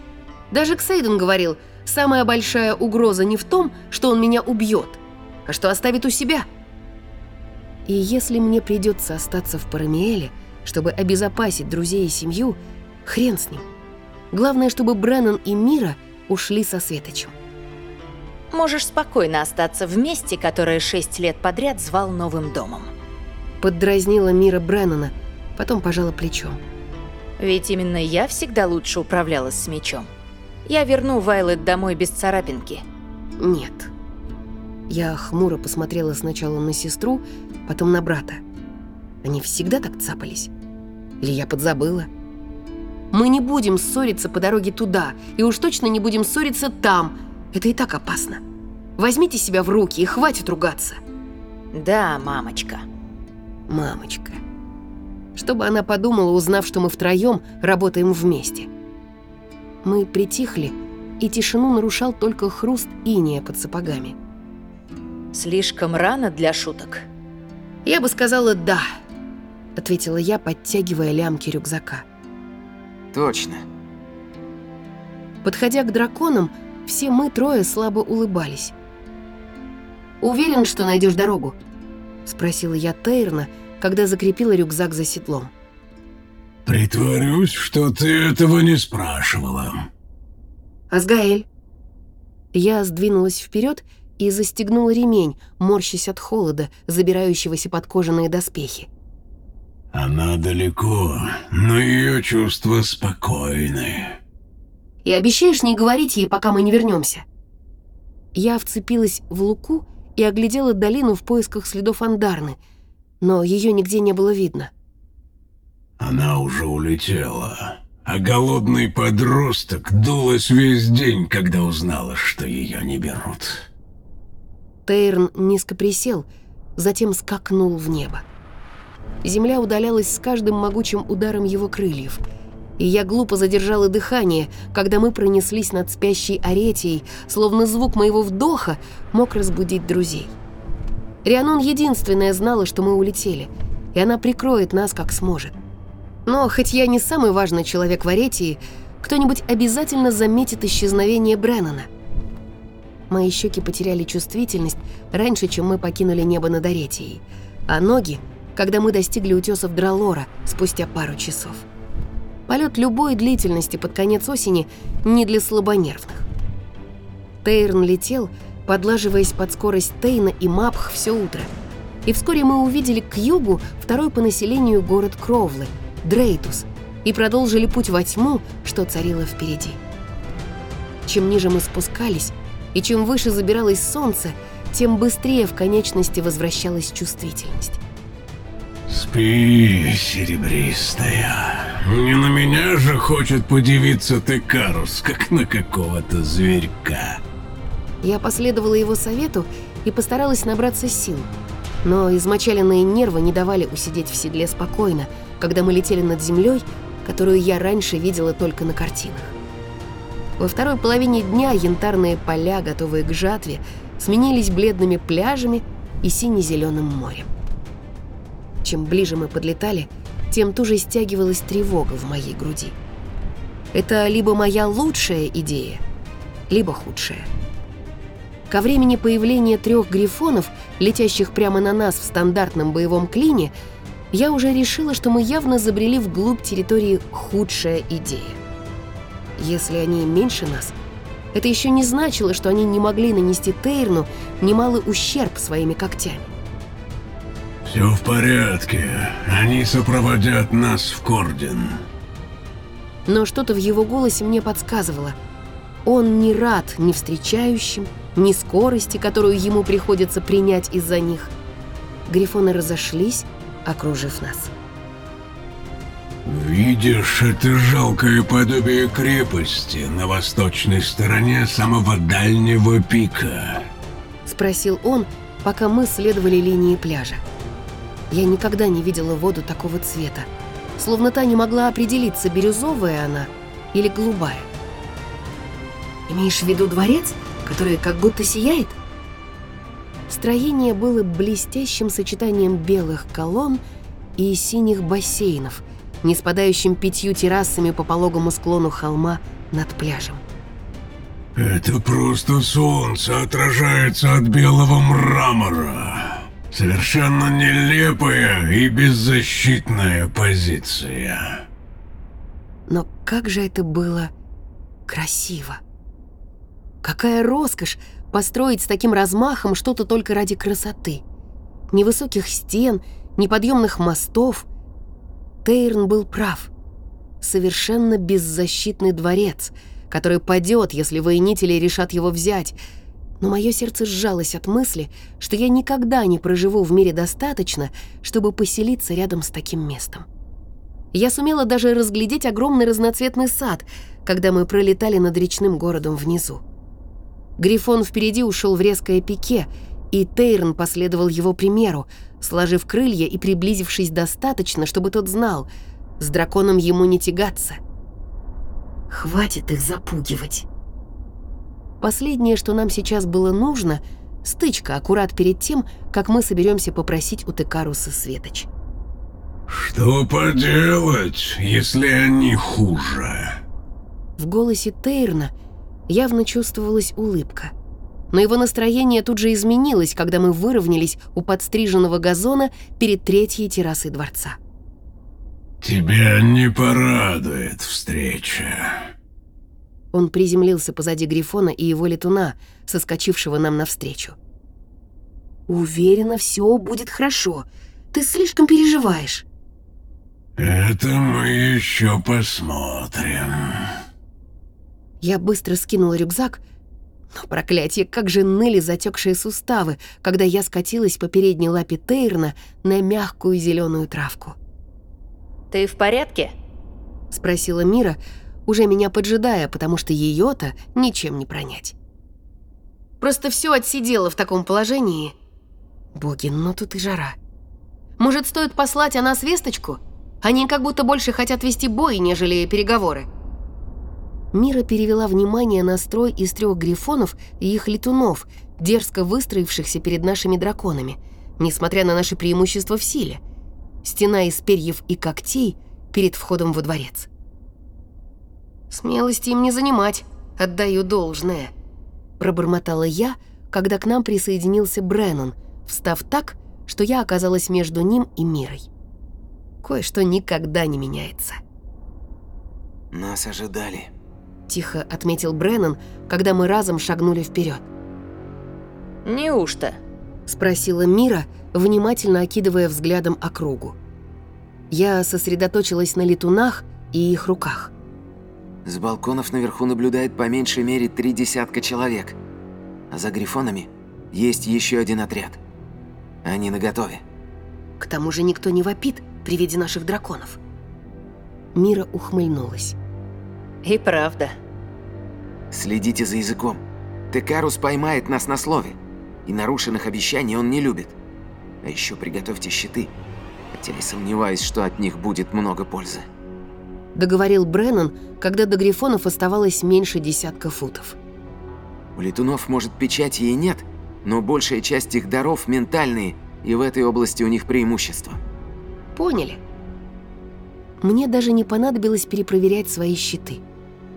Speaker 1: Даже Ксейден говорил, самая большая угроза не в том, что он меня убьет, а что оставит у себя. И если мне придется остаться в Парамиэле, чтобы обезопасить друзей и семью, хрен с ним. Главное, чтобы Бреннан и Мира ушли со Светочем.
Speaker 8: Можешь спокойно остаться в месте, которое шесть лет подряд звал новым домом.
Speaker 1: Поддразнила Мира Бреннана, потом пожала плечом.
Speaker 8: Ведь именно я всегда лучше управлялась с мечом. Я верну Вайлет домой без царапинки.
Speaker 1: Нет. Я хмуро посмотрела сначала на сестру, потом на брата. Они всегда так цапались? Или я подзабыла? Мы не будем ссориться по дороге туда, и уж точно не будем ссориться там. Это и так опасно. Возьмите себя в руки и хватит ругаться.
Speaker 8: Да, мамочка.
Speaker 1: Мамочка. Что бы она подумала, узнав, что мы втроем работаем вместе. Мы притихли, и тишину нарушал только хруст иния под сапогами.
Speaker 8: Слишком рано для шуток.
Speaker 1: Я бы сказала «да», — ответила я, подтягивая лямки рюкзака.
Speaker 4: Точно.
Speaker 1: Подходя к драконам, все мы трое слабо улыбались. «Уверен, что найдешь дорогу?» — спросила я Тейрна, когда закрепила рюкзак за седлом.
Speaker 9: «Притворюсь, что ты этого не спрашивала».
Speaker 1: «Азгаэль». Я сдвинулась вперед и застегнула ремень, морщась от холода, забирающегося под кожаные доспехи.
Speaker 9: Она далеко, но ее чувства спокойны.
Speaker 1: И обещаешь не говорить ей, пока мы не вернемся. Я вцепилась в луку и оглядела долину в поисках следов Андарны, но ее нигде не было видно.
Speaker 9: Она уже улетела, а голодный подросток дулась весь день, когда узнала, что ее не берут.
Speaker 1: Тейрн низко присел, затем скакнул в небо. Земля удалялась с каждым могучим ударом его крыльев, и я глупо задержала дыхание, когда мы пронеслись над спящей Аретией, словно звук моего вдоха мог разбудить друзей. Рианон единственная знала, что мы улетели, и она прикроет нас как сможет. Но хоть я не самый важный человек в Аретии, кто-нибудь обязательно заметит исчезновение Бреннана. Мои щеки потеряли чувствительность раньше, чем мы покинули небо над Аретией, а ноги когда мы достигли утесов Дралора спустя пару часов. Полет любой длительности под конец осени не для слабонервных. Тейрн летел, подлаживаясь под скорость Тейна и Мапх все утро. И вскоре мы увидели к югу второй по населению город Кровлы, Дрейтус, и продолжили путь во тьму, что царило впереди. Чем ниже мы спускались, и чем выше забиралось солнце, тем быстрее в конечности возвращалась чувствительность.
Speaker 2: Спи, серебристая. Не на меня же хочет подивиться Текарус, как на какого-то зверька.
Speaker 1: Я последовала его совету и постаралась набраться сил. Но измочаленные нервы не давали усидеть в седле спокойно, когда мы летели над землей, которую я раньше видела только на картинах. Во второй половине дня янтарные поля, готовые к жатве, сменились бледными пляжами и сине-зеленым морем. Чем ближе мы подлетали, тем туже стягивалась тревога в моей груди. Это либо моя лучшая идея, либо худшая. Ко времени появления трех грифонов, летящих прямо на нас в стандартном боевом клине, я уже решила, что мы явно забрели вглубь территории «худшая идея». Если они меньше нас, это еще не значило, что они не могли нанести Тейрну немалый ущерб своими когтями.
Speaker 2: Все в порядке. Они сопроводят нас в Корден.
Speaker 1: Но что-то в его голосе мне подсказывало. Он не рад ни встречающим, ни скорости, которую ему приходится принять из-за них. Грифоны разошлись, окружив нас.
Speaker 2: Видишь это жалкое подобие крепости на восточной стороне самого дальнего пика?
Speaker 1: Спросил он, пока мы следовали линии пляжа. Я никогда не видела воду такого цвета, словно та не могла определиться, бирюзовая она или голубая. «Имеешь в виду дворец, который как будто сияет?» Строение было блестящим сочетанием белых колонн и синих бассейнов, не спадающим пятью террасами по пологому склону холма над пляжем.
Speaker 2: Это просто солнце отражается от белого мрамора. Совершенно нелепая и беззащитная позиция.
Speaker 1: Но как же это было красиво. Какая роскошь построить с таким размахом что-то только ради красоты. Ни высоких стен, ни подъемных мостов. Тейрн был прав. Совершенно беззащитный дворец, который падет, если воинители решат его взять — но мое сердце сжалось от мысли, что я никогда не проживу в мире достаточно, чтобы поселиться рядом с таким местом. Я сумела даже разглядеть огромный разноцветный сад, когда мы пролетали над речным городом внизу. Грифон впереди ушел в резкое пике, и Тейрон последовал его примеру, сложив крылья и приблизившись достаточно, чтобы тот знал, с драконом ему не тягаться. «Хватит их запугивать», Последнее, что нам сейчас было нужно – стычка аккурат перед тем, как мы соберемся попросить у Текаруса Светоч.
Speaker 2: «Что поделать, если они хуже?»
Speaker 1: В голосе Тейрна явно чувствовалась улыбка. Но его настроение тут же изменилось, когда мы выровнялись у подстриженного газона перед третьей террасой дворца.
Speaker 2: «Тебя не порадует встреча»,
Speaker 1: он приземлился позади Грифона и его летуна, соскочившего нам навстречу. «Уверена, все будет хорошо. Ты слишком переживаешь».
Speaker 2: «Это мы еще посмотрим».
Speaker 1: Я быстро скинула рюкзак, но, проклятие, как же ныли затекшие суставы, когда я скатилась по передней лапе Тейрна на мягкую зеленую травку.
Speaker 8: «Ты в порядке?»
Speaker 1: — спросила Мира, уже меня поджидая, потому что ее-то ничем не пронять. Просто все отсидело в таком положении. Боги, ну тут и жара. Может, стоит послать о нас весточку? Они как будто больше хотят вести бой, нежели переговоры. Мира перевела внимание на строй из трех грифонов и их летунов, дерзко выстроившихся перед нашими драконами, несмотря на наше преимущество в силе. Стена из перьев и когтей перед входом во дворец. «Смелости им не занимать, отдаю должное», – пробормотала я, когда к нам присоединился Бреннан, встав так, что я оказалась между ним и мирой. Кое-что никогда не меняется.
Speaker 4: Нас ожидали.
Speaker 1: Тихо отметил Бреннан, когда мы разом шагнули вперед.
Speaker 8: Неужто?
Speaker 1: Спросила Мира, внимательно окидывая взглядом округу. Я сосредоточилась на летунах и их руках.
Speaker 4: С балконов наверху наблюдает по меньшей мере три десятка человек. А за грифонами есть еще один отряд. Они наготове.
Speaker 1: К тому же никто не вопит при виде наших драконов. Мира ухмыльнулась.
Speaker 8: И правда.
Speaker 4: Следите за языком. Текарус поймает нас на слове. И нарушенных обещаний он не любит. А еще приготовьте щиты. Хотя и сомневаюсь, что от них будет много пользы.
Speaker 1: Договорил Бреннан, когда до грифонов оставалось меньше десятка футов.
Speaker 4: У летунов, может, печати и нет, но большая часть их даров ментальные, и в этой области у них преимущество.
Speaker 1: Поняли. Мне даже не понадобилось перепроверять свои щиты.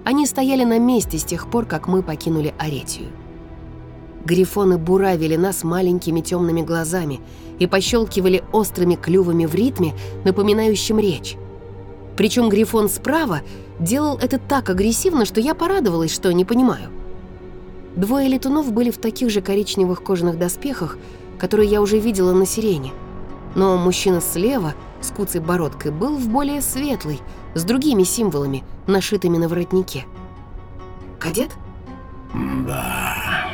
Speaker 1: Они стояли на месте с тех пор, как мы покинули Аретию. Грифоны буравили нас маленькими темными глазами и пощелкивали острыми клювами в ритме, напоминающем речь. Причем Грифон справа делал это так агрессивно, что я порадовалась, что не понимаю. Двое летунов были в таких же коричневых кожаных доспехах, которые я уже видела на сирене. Но мужчина слева, с куцей бородкой, был в более светлый, с другими символами, нашитыми на воротнике. «Кадет?»
Speaker 9: Да.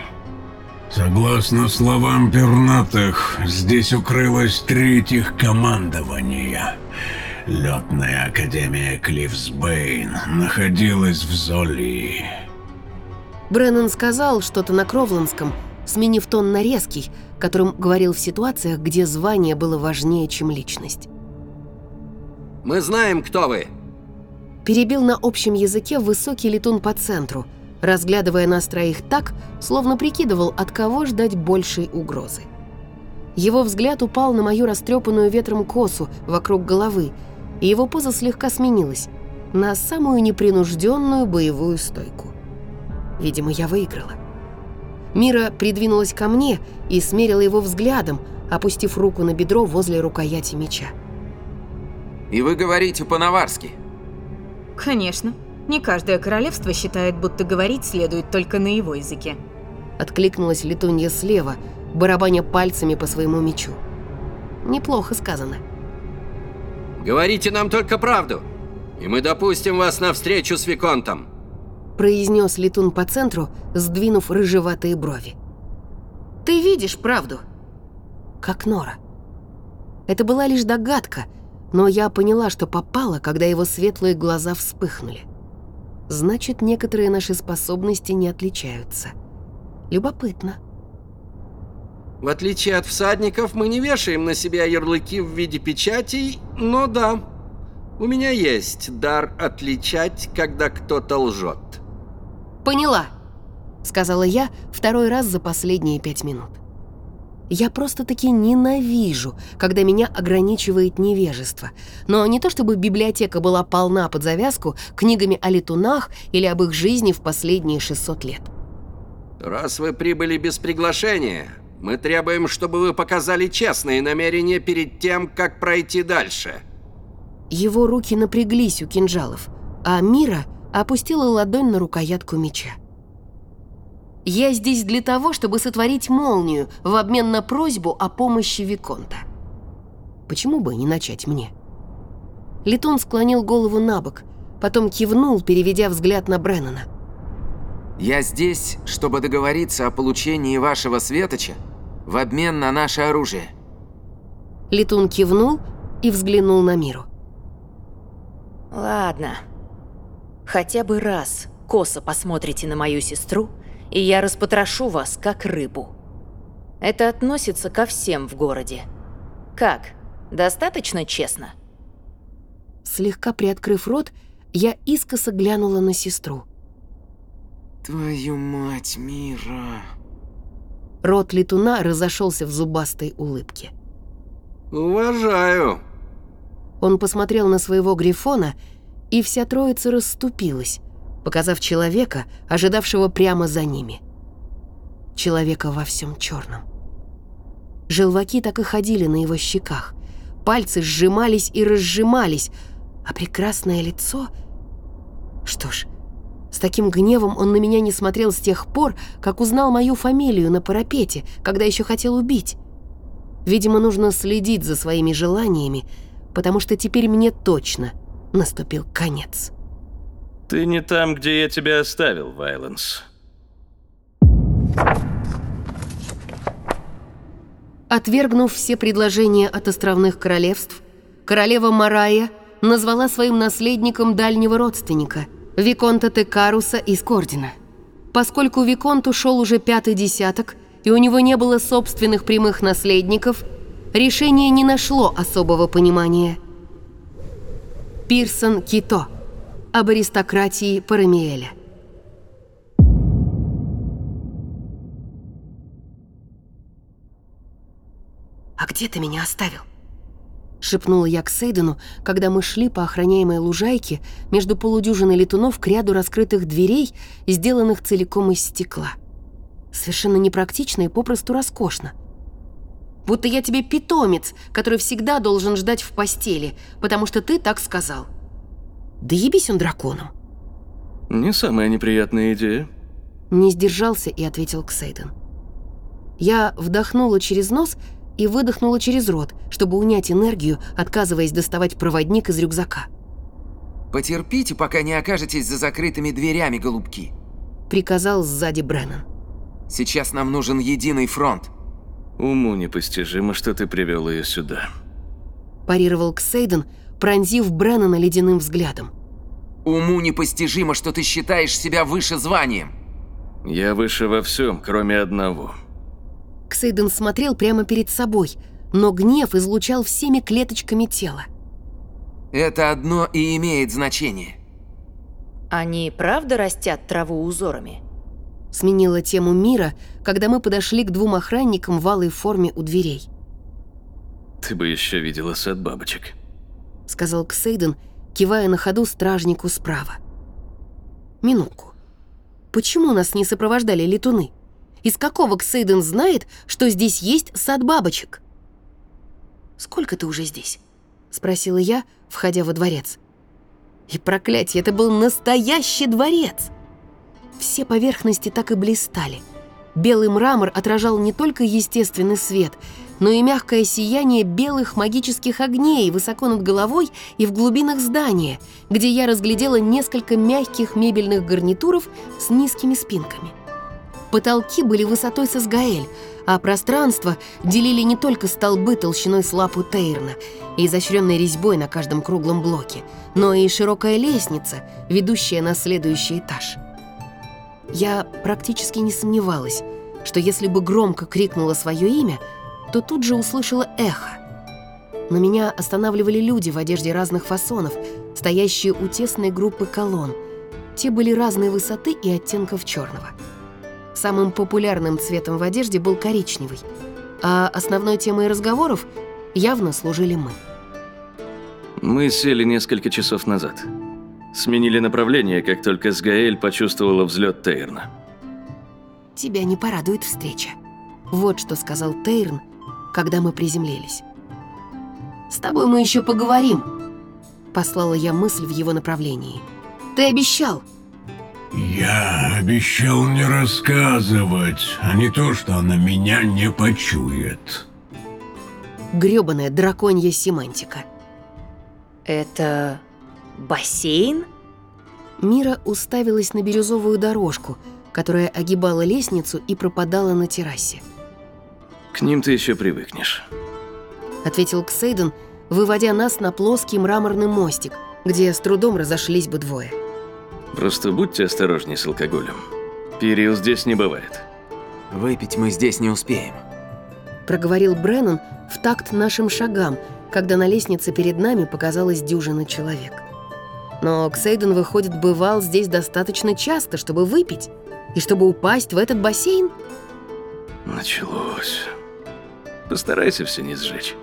Speaker 9: Согласно словам пернатых, здесь укрылось третьих командования. Летная академия Клиффсбейн находилась в Золии.
Speaker 1: Бреннан сказал что-то на Кровландском, сменив тон на резкий, которым говорил в ситуациях, где звание было важнее, чем личность.
Speaker 10: Мы знаем, кто вы.
Speaker 1: Перебил на общем языке высокий летун по центру, разглядывая нас троих так, словно прикидывал, от кого ждать большей угрозы. Его взгляд упал на мою растрепанную ветром косу вокруг головы, и его поза слегка сменилась на самую непринужденную боевую стойку. Видимо, я выиграла. Мира придвинулась ко мне и смерила его взглядом, опустив руку на бедро возле рукояти меча.
Speaker 4: И вы говорите по-наварски?
Speaker 5: Конечно. Не каждое королевство считает, будто говорить следует только на его языке.
Speaker 1: Откликнулась летунья слева, барабаня пальцами по своему мечу. Неплохо сказано.
Speaker 10: Говорите нам только правду, и мы допустим вас на встречу с Виконтом.
Speaker 1: Произнес летун по центру, сдвинув рыжеватые брови. Ты видишь правду? Как Нора. Это была лишь догадка, но я поняла, что попала, когда его светлые глаза вспыхнули. Значит, некоторые наши способности не отличаются. Любопытно.
Speaker 10: В отличие от всадников, мы не вешаем на себя ярлыки в виде печатей, но да, у меня есть дар отличать, когда кто-то лжет.
Speaker 1: «Поняла», — сказала я второй раз за последние пять минут. Я просто-таки ненавижу, когда меня ограничивает невежество. Но не то чтобы библиотека была полна под завязку книгами о летунах или об их жизни в последние 600 лет.
Speaker 10: Раз вы прибыли без приглашения, мы требуем, чтобы вы показали честные намерения перед тем, как пройти дальше.
Speaker 1: Его руки напряглись у кинжалов, а Мира опустила ладонь на рукоятку меча. «Я здесь для того, чтобы сотворить молнию в обмен на просьбу о помощи Виконта. Почему бы не начать мне?» Летун склонил голову на бок, потом кивнул, переведя взгляд на Бреннана.
Speaker 4: Я здесь, чтобы договориться о получении вашего светоча в обмен на наше оружие.
Speaker 1: Летун кивнул и взглянул на Миру.
Speaker 8: Ладно. Хотя бы раз косо посмотрите на мою сестру, и я распотрошу вас, как рыбу. Это относится ко всем в городе. Как? Достаточно честно?
Speaker 1: Слегка приоткрыв рот, я искоса глянула на сестру.
Speaker 4: Твою мать, Мира.
Speaker 1: Рот летуна разошелся в зубастой улыбке.
Speaker 10: Уважаю.
Speaker 1: Он посмотрел на своего грифона, и вся троица расступилась, показав человека, ожидавшего прямо за ними. Человека во всем черном. Желваки так и ходили на его щеках. Пальцы сжимались и разжимались, а прекрасное лицо... Что ж, с таким гневом он на меня не смотрел с тех пор, как узнал мою фамилию на парапете, когда еще хотел убить. Видимо, нужно следить за своими желаниями, потому что теперь мне точно наступил конец.
Speaker 3: Ты не там, где я тебя оставил, Вайленс.
Speaker 1: Отвергнув все предложения от островных королевств, королева Марая назвала своим наследником дальнего родственника, Виконта Текаруса из Кордина. Поскольку Виконт ушел уже пятый десяток, и у него не было собственных прямых наследников, решение не нашло особого понимания. Пирсон Кито об аристократии Парамиэля. «А где ты меня оставил?» Шепнула я к Сейдену, когда мы шли по охраняемой лужайке между полудюжиной летунов к ряду раскрытых дверей, сделанных целиком из стекла. Совершенно непрактично и попросту роскошно. Будто я тебе питомец, который всегда должен ждать в постели, потому что ты так сказал. Да ебись он драконом.
Speaker 3: Не самая неприятная идея.
Speaker 1: Не сдержался и ответил Ксейден. Я вдохнула через нос и выдохнула через рот, чтобы унять энергию, отказываясь доставать проводник из рюкзака.
Speaker 4: Потерпите, пока не окажетесь за закрытыми дверями, голубки.
Speaker 1: Приказал сзади Бреннан.
Speaker 4: Сейчас нам нужен единый фронт.
Speaker 3: Уму непостижимо, что ты привел ее сюда.
Speaker 1: Парировал Ксейден, пронзив Бреннана ледяным взглядом.
Speaker 4: Уму непостижимо, что ты считаешь себя выше званием.
Speaker 3: Я выше во всем, кроме одного.
Speaker 1: Ксейден смотрел прямо перед собой, но гнев излучал всеми клеточками тела.
Speaker 4: Это одно и имеет значение.
Speaker 8: Они правда растят траву узорами?
Speaker 1: Сменила тему мира, когда мы подошли к двум охранникам в алой форме у дверей.
Speaker 3: Ты бы еще видела сад бабочек.
Speaker 1: Сказал Ксейден, кивая на ходу стражнику справа. Минутку. Почему нас не сопровождали летуны? Из какого Ксейден знает, что здесь есть сад бабочек? «Сколько ты уже здесь?» — спросила я, входя во дворец. И проклятие, это был настоящий дворец! Все поверхности так и блистали. Белый мрамор отражал не только естественный свет, но и мягкое сияние белых магических огней высоко над головой и в глубинах здания, где я разглядела несколько мягких мебельных гарнитуров с низкими спинками. Потолки были высотой с Изгаэль, а пространство делили не только столбы толщиной с лапу Тейрна и изощренной резьбой на каждом круглом блоке, но и широкая лестница, ведущая на следующий этаж. Я практически не сомневалась, что если бы громко крикнула свое имя, то тут же услышала эхо. Но меня останавливали люди в одежде разных фасонов, стоящие у тесной группы колонн. Те были разной высоты и оттенков черного. Самым популярным цветом в одежде был коричневый, а основной темой разговоров явно служили мы.
Speaker 3: Мы сели несколько часов назад. Сменили направление, как только Сгаэль почувствовала взлет Тейрна.
Speaker 1: «Тебя не порадует встреча». Вот что сказал Тейрн, когда мы приземлились. «С тобой мы еще поговорим», — послала я мысль в его направлении. «Ты обещал».
Speaker 9: Я обещал не рассказывать, а не то, что она меня не почует.
Speaker 1: Грёбаная драконья семантика.
Speaker 8: Это бассейн?
Speaker 1: Мира уставилась на бирюзовую дорожку, которая огибала лестницу и пропадала на террасе.
Speaker 3: К ним ты еще привыкнешь.
Speaker 1: Ответил Ксейден, выводя нас на плоский мраморный мостик, где с трудом разошлись бы двое.
Speaker 3: Просто будьте осторожнее с алкоголем. Перил здесь не бывает.
Speaker 4: Выпить мы здесь не успеем.
Speaker 1: Проговорил Бреннан в такт нашим шагам, когда на лестнице перед нами показалась дюжина человек. Но Ксейден, выходит, бывал здесь достаточно часто, чтобы выпить и чтобы упасть в этот бассейн.
Speaker 3: Началось. Постарайся все не сжечь.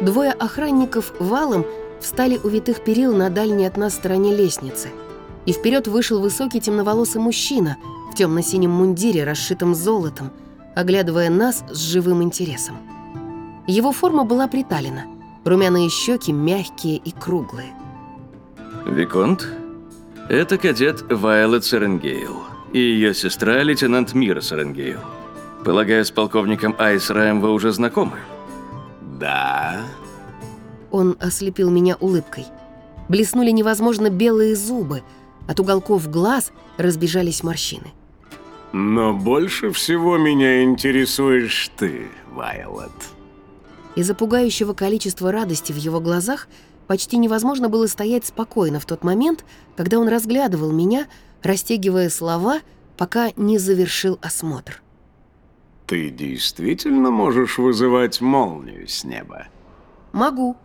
Speaker 1: Двое охранников валом встали у витых перил на дальней от нас стороне лестницы, и вперед вышел высокий темноволосый мужчина в темно-синем мундире, расшитом золотом, оглядывая нас с живым интересом. Его форма была приталена, румяные щеки мягкие и круглые.
Speaker 3: Виконт, это кадет Вайлет Серенгейл и ее сестра, лейтенант Мира Серенгейл. Полагаю, с полковником Айс Раем вы уже знакомы?
Speaker 2: Да.
Speaker 1: Он ослепил меня улыбкой. Блеснули невозможно белые зубы, от уголков глаз разбежались морщины.
Speaker 2: Но больше всего меня интересуешь ты, Вайлот.
Speaker 1: Из-за пугающего количества радости в его глазах почти невозможно было стоять спокойно в тот момент, когда он разглядывал меня, растягивая слова, пока не завершил осмотр.
Speaker 2: Ты действительно можешь вызывать молнию с неба?
Speaker 1: Могу.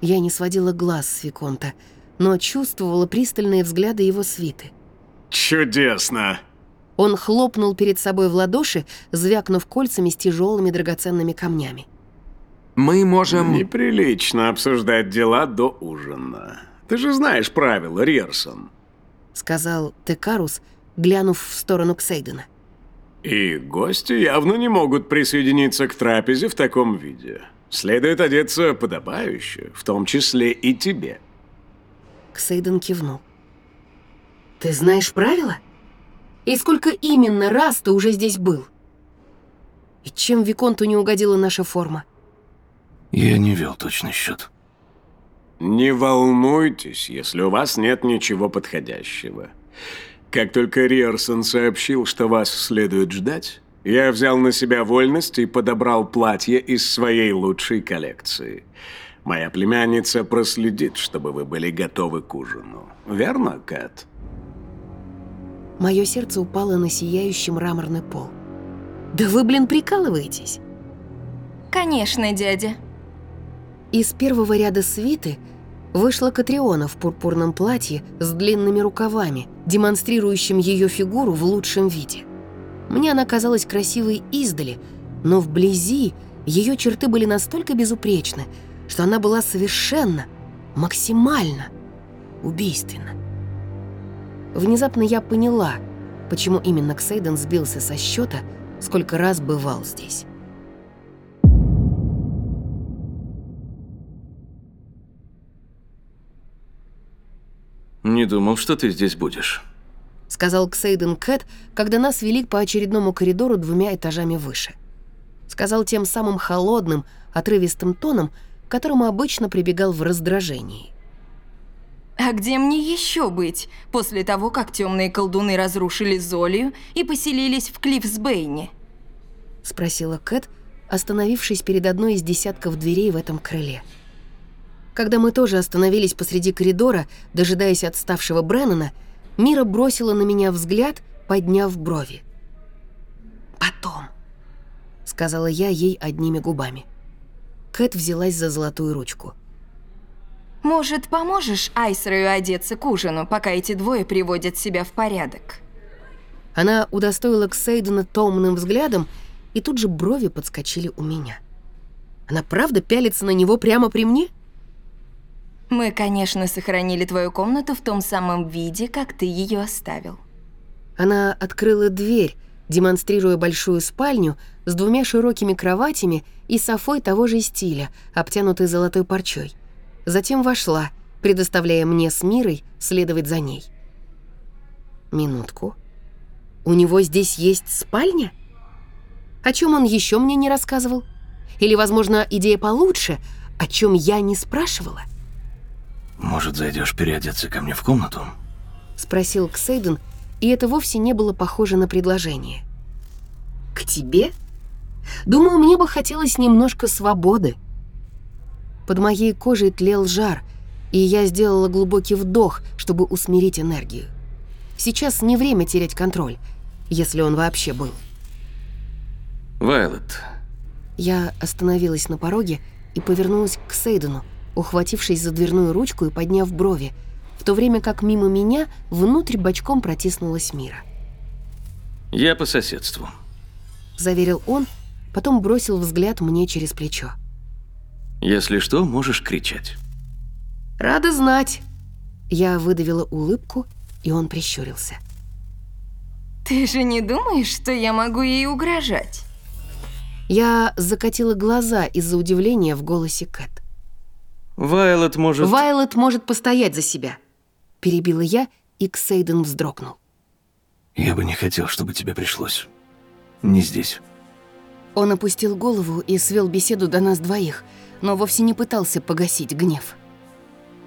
Speaker 1: Я не сводила глаз с Виконта, но чувствовала пристальные взгляды его свиты.
Speaker 2: Чудесно!
Speaker 1: Он хлопнул перед собой в ладоши, звякнув кольцами с тяжелыми драгоценными камнями.
Speaker 4: Мы можем...
Speaker 2: Неприлично обсуждать дела до ужина. Ты же знаешь правила, Риерсон.
Speaker 1: Сказал Текарус, глянув в сторону Ксейдена.
Speaker 2: И гости явно не могут присоединиться к трапезе в таком виде. Следует одеться подобающе, в том числе и тебе.
Speaker 1: Ксейден кивнул. Ты знаешь правила? И сколько именно раз ты уже здесь был? И чем Виконту не угодила наша форма?
Speaker 3: Я не вел точный счет.
Speaker 2: Не волнуйтесь, если у вас нет ничего подходящего. Как только Риерсон сообщил, что вас следует ждать, я взял на себя вольность и подобрал платье из своей лучшей коллекции. Моя племянница проследит, чтобы вы были готовы к ужину. Верно, Кэт?
Speaker 1: Мое сердце упало на сияющий мраморный пол. Да вы, блин, прикалываетесь?
Speaker 11: Конечно, дядя.
Speaker 1: Из первого ряда свиты вышла Катриона в пурпурном платье с длинными рукавами, демонстрирующим ее фигуру в лучшем виде. Мне она казалась красивой издали, но вблизи ее черты были настолько безупречны, что она была совершенно, максимально убийственна. Внезапно я поняла, почему именно Ксейден сбился со счета, сколько раз бывал здесь.
Speaker 3: Не думал, что ты здесь будешь.
Speaker 1: Сказал Ксейден Кэт, когда нас вели по очередному коридору двумя этажами выше. Сказал тем самым холодным, отрывистым тоном, к которому обычно прибегал в раздражении.
Speaker 11: А где мне еще быть, после того, как темные колдуны разрушили Золию и поселились в Клиффсбейне?
Speaker 1: Спросила Кэт, остановившись перед одной из десятков дверей в этом крыле. Когда мы тоже остановились посреди коридора, дожидаясь отставшего Бреннана, Мира бросила на меня взгляд, подняв брови. «Потом», — сказала я ей одними губами. Кэт взялась за золотую ручку.
Speaker 11: Может, поможешь Айсрою одеться к ужину, пока эти двое приводят себя в порядок?
Speaker 1: Она удостоила Ксейдена томным взглядом, и тут же брови подскочили у меня. Она правда пялится на него прямо при мне?
Speaker 11: Мы, конечно, сохранили твою комнату в том самом виде, как ты ее оставил.
Speaker 1: Она открыла дверь, демонстрируя большую спальню с двумя широкими кроватями и софой того же стиля, обтянутой золотой парчой. Затем вошла, предоставляя мне с Мирой следовать за ней. Минутку. У него здесь есть спальня? О чем он еще мне не рассказывал? Или, возможно, идея получше, о чем я не спрашивала?
Speaker 3: — «Может, зайдешь переодеться ко мне в комнату?»
Speaker 1: Спросил Ксейден, и это вовсе не было похоже на предложение. «К тебе? Думаю, мне бы хотелось немножко свободы». Под моей кожей тлел жар, и я сделала глубокий вдох, чтобы усмирить энергию. Сейчас не время терять контроль, если он вообще был.
Speaker 3: Вайлот.
Speaker 1: Я остановилась на пороге и повернулась к Сейдену, ухватившись за дверную ручку и подняв брови, в то время как мимо меня внутрь бочком протиснулась Мира.
Speaker 3: «Я по соседству», —
Speaker 1: заверил он, потом бросил взгляд мне через плечо.
Speaker 3: «Если что, можешь кричать».
Speaker 1: «Рада знать». Я выдавила улыбку, и он прищурился.
Speaker 11: Ты же не думаешь, что я могу ей угрожать?
Speaker 1: Я закатила глаза из-за удивления в голосе Кэт.
Speaker 3: Вайлот может...
Speaker 1: Вайлот может постоять за себя. Перебила я, и Ксейден вздрогнул.
Speaker 3: Я бы не хотел, чтобы тебе пришлось. Не здесь.
Speaker 1: Он опустил голову и свел беседу до нас двоих, но вовсе не пытался погасить гнев.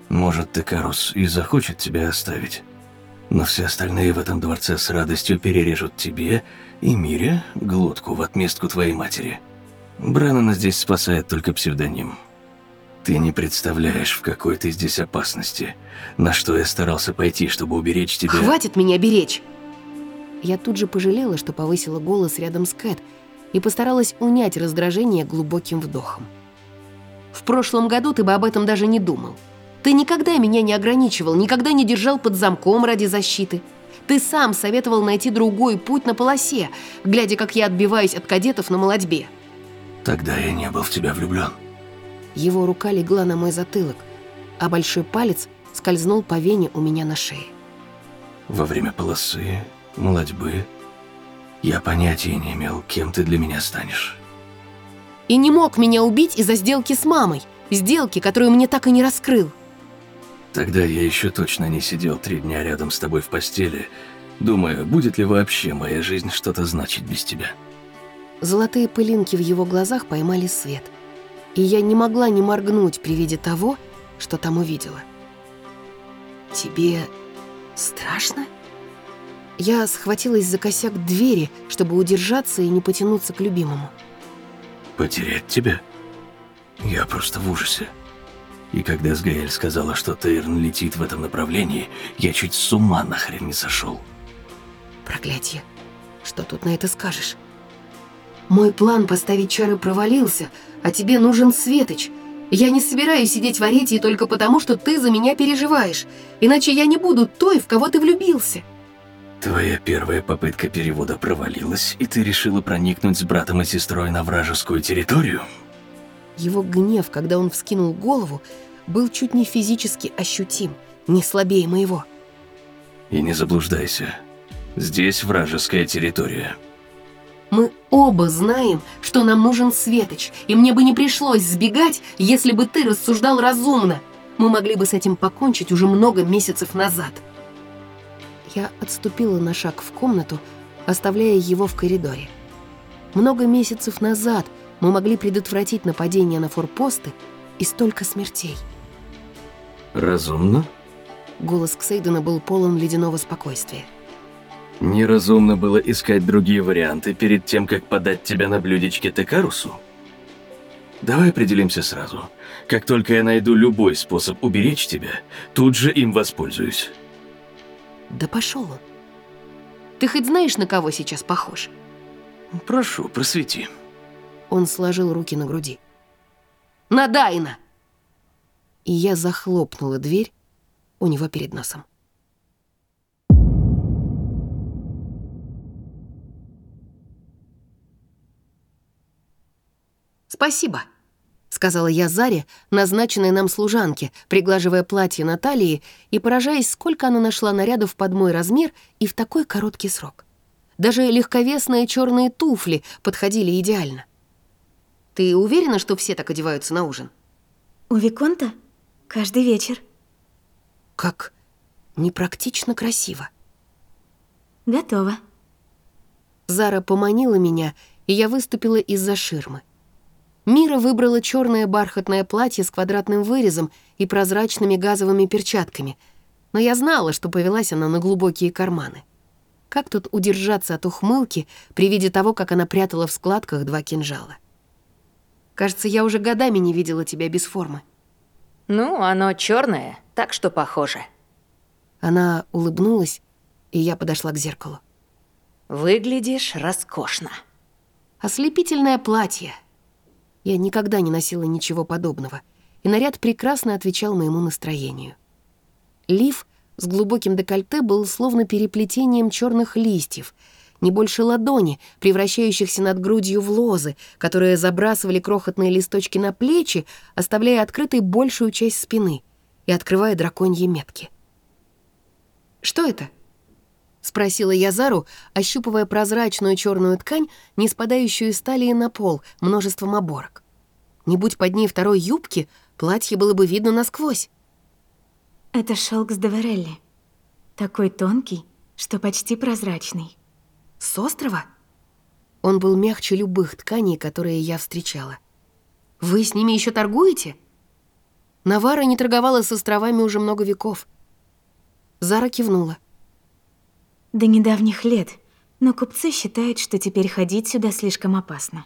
Speaker 3: Может, Текарус и захочет тебя оставить. Но все остальные в этом дворце с радостью перережут тебе и Мире глотку в отместку твоей матери. Брэннона здесь спасает только псевдоним. Ты не представляешь, в какой ты здесь опасности. На что я старался пойти, чтобы уберечь тебя.
Speaker 1: Хватит меня беречь! Я тут же пожалела, что повысила голос рядом с Кэт и постаралась унять раздражение глубоким вдохом. В прошлом году ты бы об этом даже не думал. Ты никогда меня не ограничивал, никогда не держал под замком ради защиты. Ты сам советовал найти другой путь на полосе, глядя, как я отбиваюсь от кадетов на молодьбе.
Speaker 3: Тогда я не был в тебя влюблен.
Speaker 1: Его рука легла на мой затылок, а большой палец скользнул по вене у меня на шее.
Speaker 3: Во время полосы, молодьбы, я понятия не имел, кем ты для меня станешь.
Speaker 1: И не мог меня убить из-за сделки с мамой, сделки, которую мне так и не раскрыл.
Speaker 3: Тогда я еще точно не сидел три дня рядом с тобой в постели, думая, будет ли вообще моя жизнь что-то значить без тебя.
Speaker 1: Золотые пылинки в его глазах поймали свет, и я не могла не моргнуть при виде того, что там увидела. «Тебе страшно?» Я схватилась за косяк двери, чтобы удержаться и не потянуться к любимому.
Speaker 3: Потерять тебя? Я просто в ужасе. И когда Сгаэль сказала, что Тейрн летит в этом направлении, я чуть с ума нахрен не сошел.
Speaker 1: Проклятие. Что тут на это скажешь? Мой план поставить чары провалился, а тебе нужен Светоч. Я не собираюсь сидеть в Аретии только потому, что ты за меня переживаешь. Иначе я не буду той, в кого ты влюбился.
Speaker 3: Твоя первая попытка перевода провалилась, и ты решила проникнуть с братом и сестрой на вражескую территорию?
Speaker 1: Его гнев, когда он вскинул голову, был чуть не физически ощутим, не слабее моего.
Speaker 3: И не заблуждайся. Здесь вражеская территория.
Speaker 1: Мы оба знаем, что нам нужен Светоч, и мне бы не пришлось сбегать, если бы ты рассуждал разумно. Мы могли бы с этим покончить уже много месяцев назад. Я отступила на шаг в комнату, оставляя его в коридоре. Много месяцев назад мы могли предотвратить нападение на форпосты и столько смертей.
Speaker 3: Разумно?
Speaker 1: Голос Ксейдена был полон ледяного спокойствия.
Speaker 3: Неразумно было искать другие варианты перед тем, как подать тебя на блюдечке Текарусу? Давай определимся сразу. Как только я найду любой способ уберечь тебя, тут же им воспользуюсь.
Speaker 1: Да пошел он. Ты хоть знаешь, на кого сейчас похож?
Speaker 3: Прошу, просвети.
Speaker 1: Он сложил руки на груди. На Дайна! И я захлопнула дверь у него перед носом. «Спасибо», — сказала я Заре, назначенной нам служанке, приглаживая платье Натальи и поражаясь, сколько она нашла нарядов под мой размер и в такой короткий срок. Даже легковесные черные туфли подходили идеально. «Ты уверена, что все так одеваются на ужин?»
Speaker 12: «У Виконта? Каждый вечер».
Speaker 1: «Как непрактично красиво».
Speaker 12: «Готово».
Speaker 1: Зара поманила меня, и я выступила из-за ширмы. Мира выбрала черное бархатное платье с квадратным вырезом и прозрачными газовыми перчатками, но я знала, что повелась она на глубокие карманы. Как тут удержаться от ухмылки при виде того, как она прятала в складках два кинжала? Кажется, я уже годами не видела тебя без формы.
Speaker 8: Ну, оно черное, так что похоже.
Speaker 1: Она улыбнулась, и я подошла к зеркалу.
Speaker 8: Выглядишь роскошно.
Speaker 1: Ослепительное платье — я никогда не носила ничего подобного, и наряд прекрасно отвечал моему настроению. Лиф с глубоким декольте был словно переплетением черных листьев, не больше ладони, превращающихся над грудью в лозы, которые забрасывали крохотные листочки на плечи, оставляя открытой большую часть спины и открывая драконьи метки. «Что это?» Спросила я Зару, ощупывая прозрачную черную ткань, не спадающую из талии на пол множеством оборок. Не будь под ней второй юбки, платье было бы видно насквозь.
Speaker 12: Это шелк с Деверелли. Такой тонкий, что почти прозрачный.
Speaker 1: С острова? Он был мягче любых тканей, которые я встречала. Вы с ними еще торгуете? Навара не торговала с островами уже много веков. Зара кивнула.
Speaker 12: До недавних лет, но купцы считают, что теперь ходить сюда слишком опасно.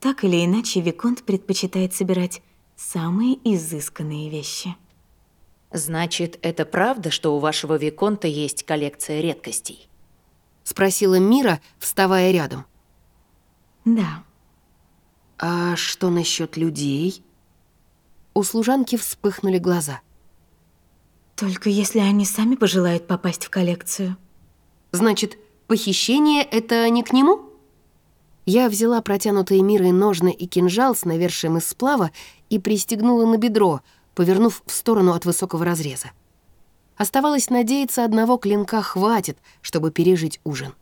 Speaker 12: Так или иначе, Виконт предпочитает собирать самые изысканные вещи.
Speaker 8: Значит, это правда, что у вашего Виконта есть коллекция редкостей?
Speaker 1: Спросила Мира, вставая рядом.
Speaker 12: Да.
Speaker 1: А что насчет людей? У служанки вспыхнули глаза.
Speaker 12: Только если они сами пожелают попасть в коллекцию.
Speaker 1: Значит, похищение — это не к нему? Я взяла протянутые мирой ножны и кинжал с навершием из сплава и пристегнула на бедро, повернув в сторону от высокого разреза. Оставалось надеяться, одного клинка хватит, чтобы пережить ужин.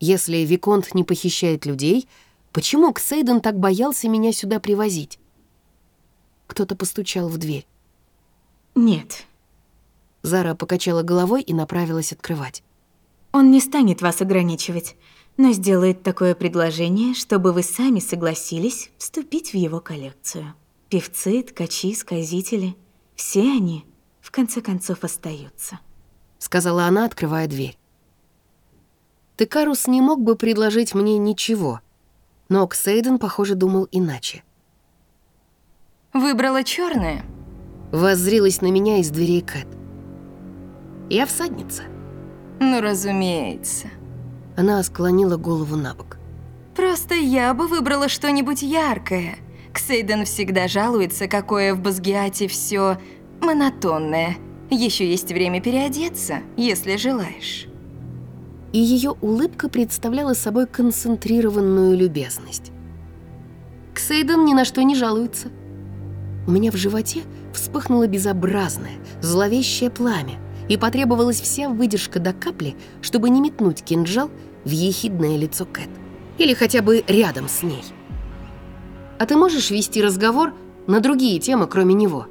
Speaker 1: Если Виконт не похищает людей, почему Ксейден так боялся меня сюда привозить? Кто-то постучал в дверь.
Speaker 12: Нет.
Speaker 1: Зара покачала головой и направилась открывать.
Speaker 12: Он не станет вас ограничивать, но сделает такое предложение, чтобы вы сами согласились вступить в его коллекцию. Певцы, ткачи, сказители — все они, в конце концов, остаются.
Speaker 1: Сказала она, открывая дверь. Текарус не мог бы предложить мне ничего, но Ксейден, похоже, думал иначе.
Speaker 11: Выбрала черное.
Speaker 1: Воззрилась на меня из дверей Кэт. Я всадница.
Speaker 11: Ну, разумеется.
Speaker 1: Она склонила голову на бок.
Speaker 11: Просто я бы выбрала что-нибудь яркое. Ксейден всегда жалуется, какое в Базгиате все монотонное. Еще есть время переодеться, если желаешь.
Speaker 1: И ее улыбка представляла собой концентрированную любезность. Ксейден ни на что не жалуется. У меня в животе вспыхнуло безобразное, зловещее пламя, и потребовалась вся выдержка до капли, чтобы не метнуть кинжал в ехидное лицо Кэт. Или хотя бы рядом с ней. А ты можешь вести разговор на другие темы, кроме него?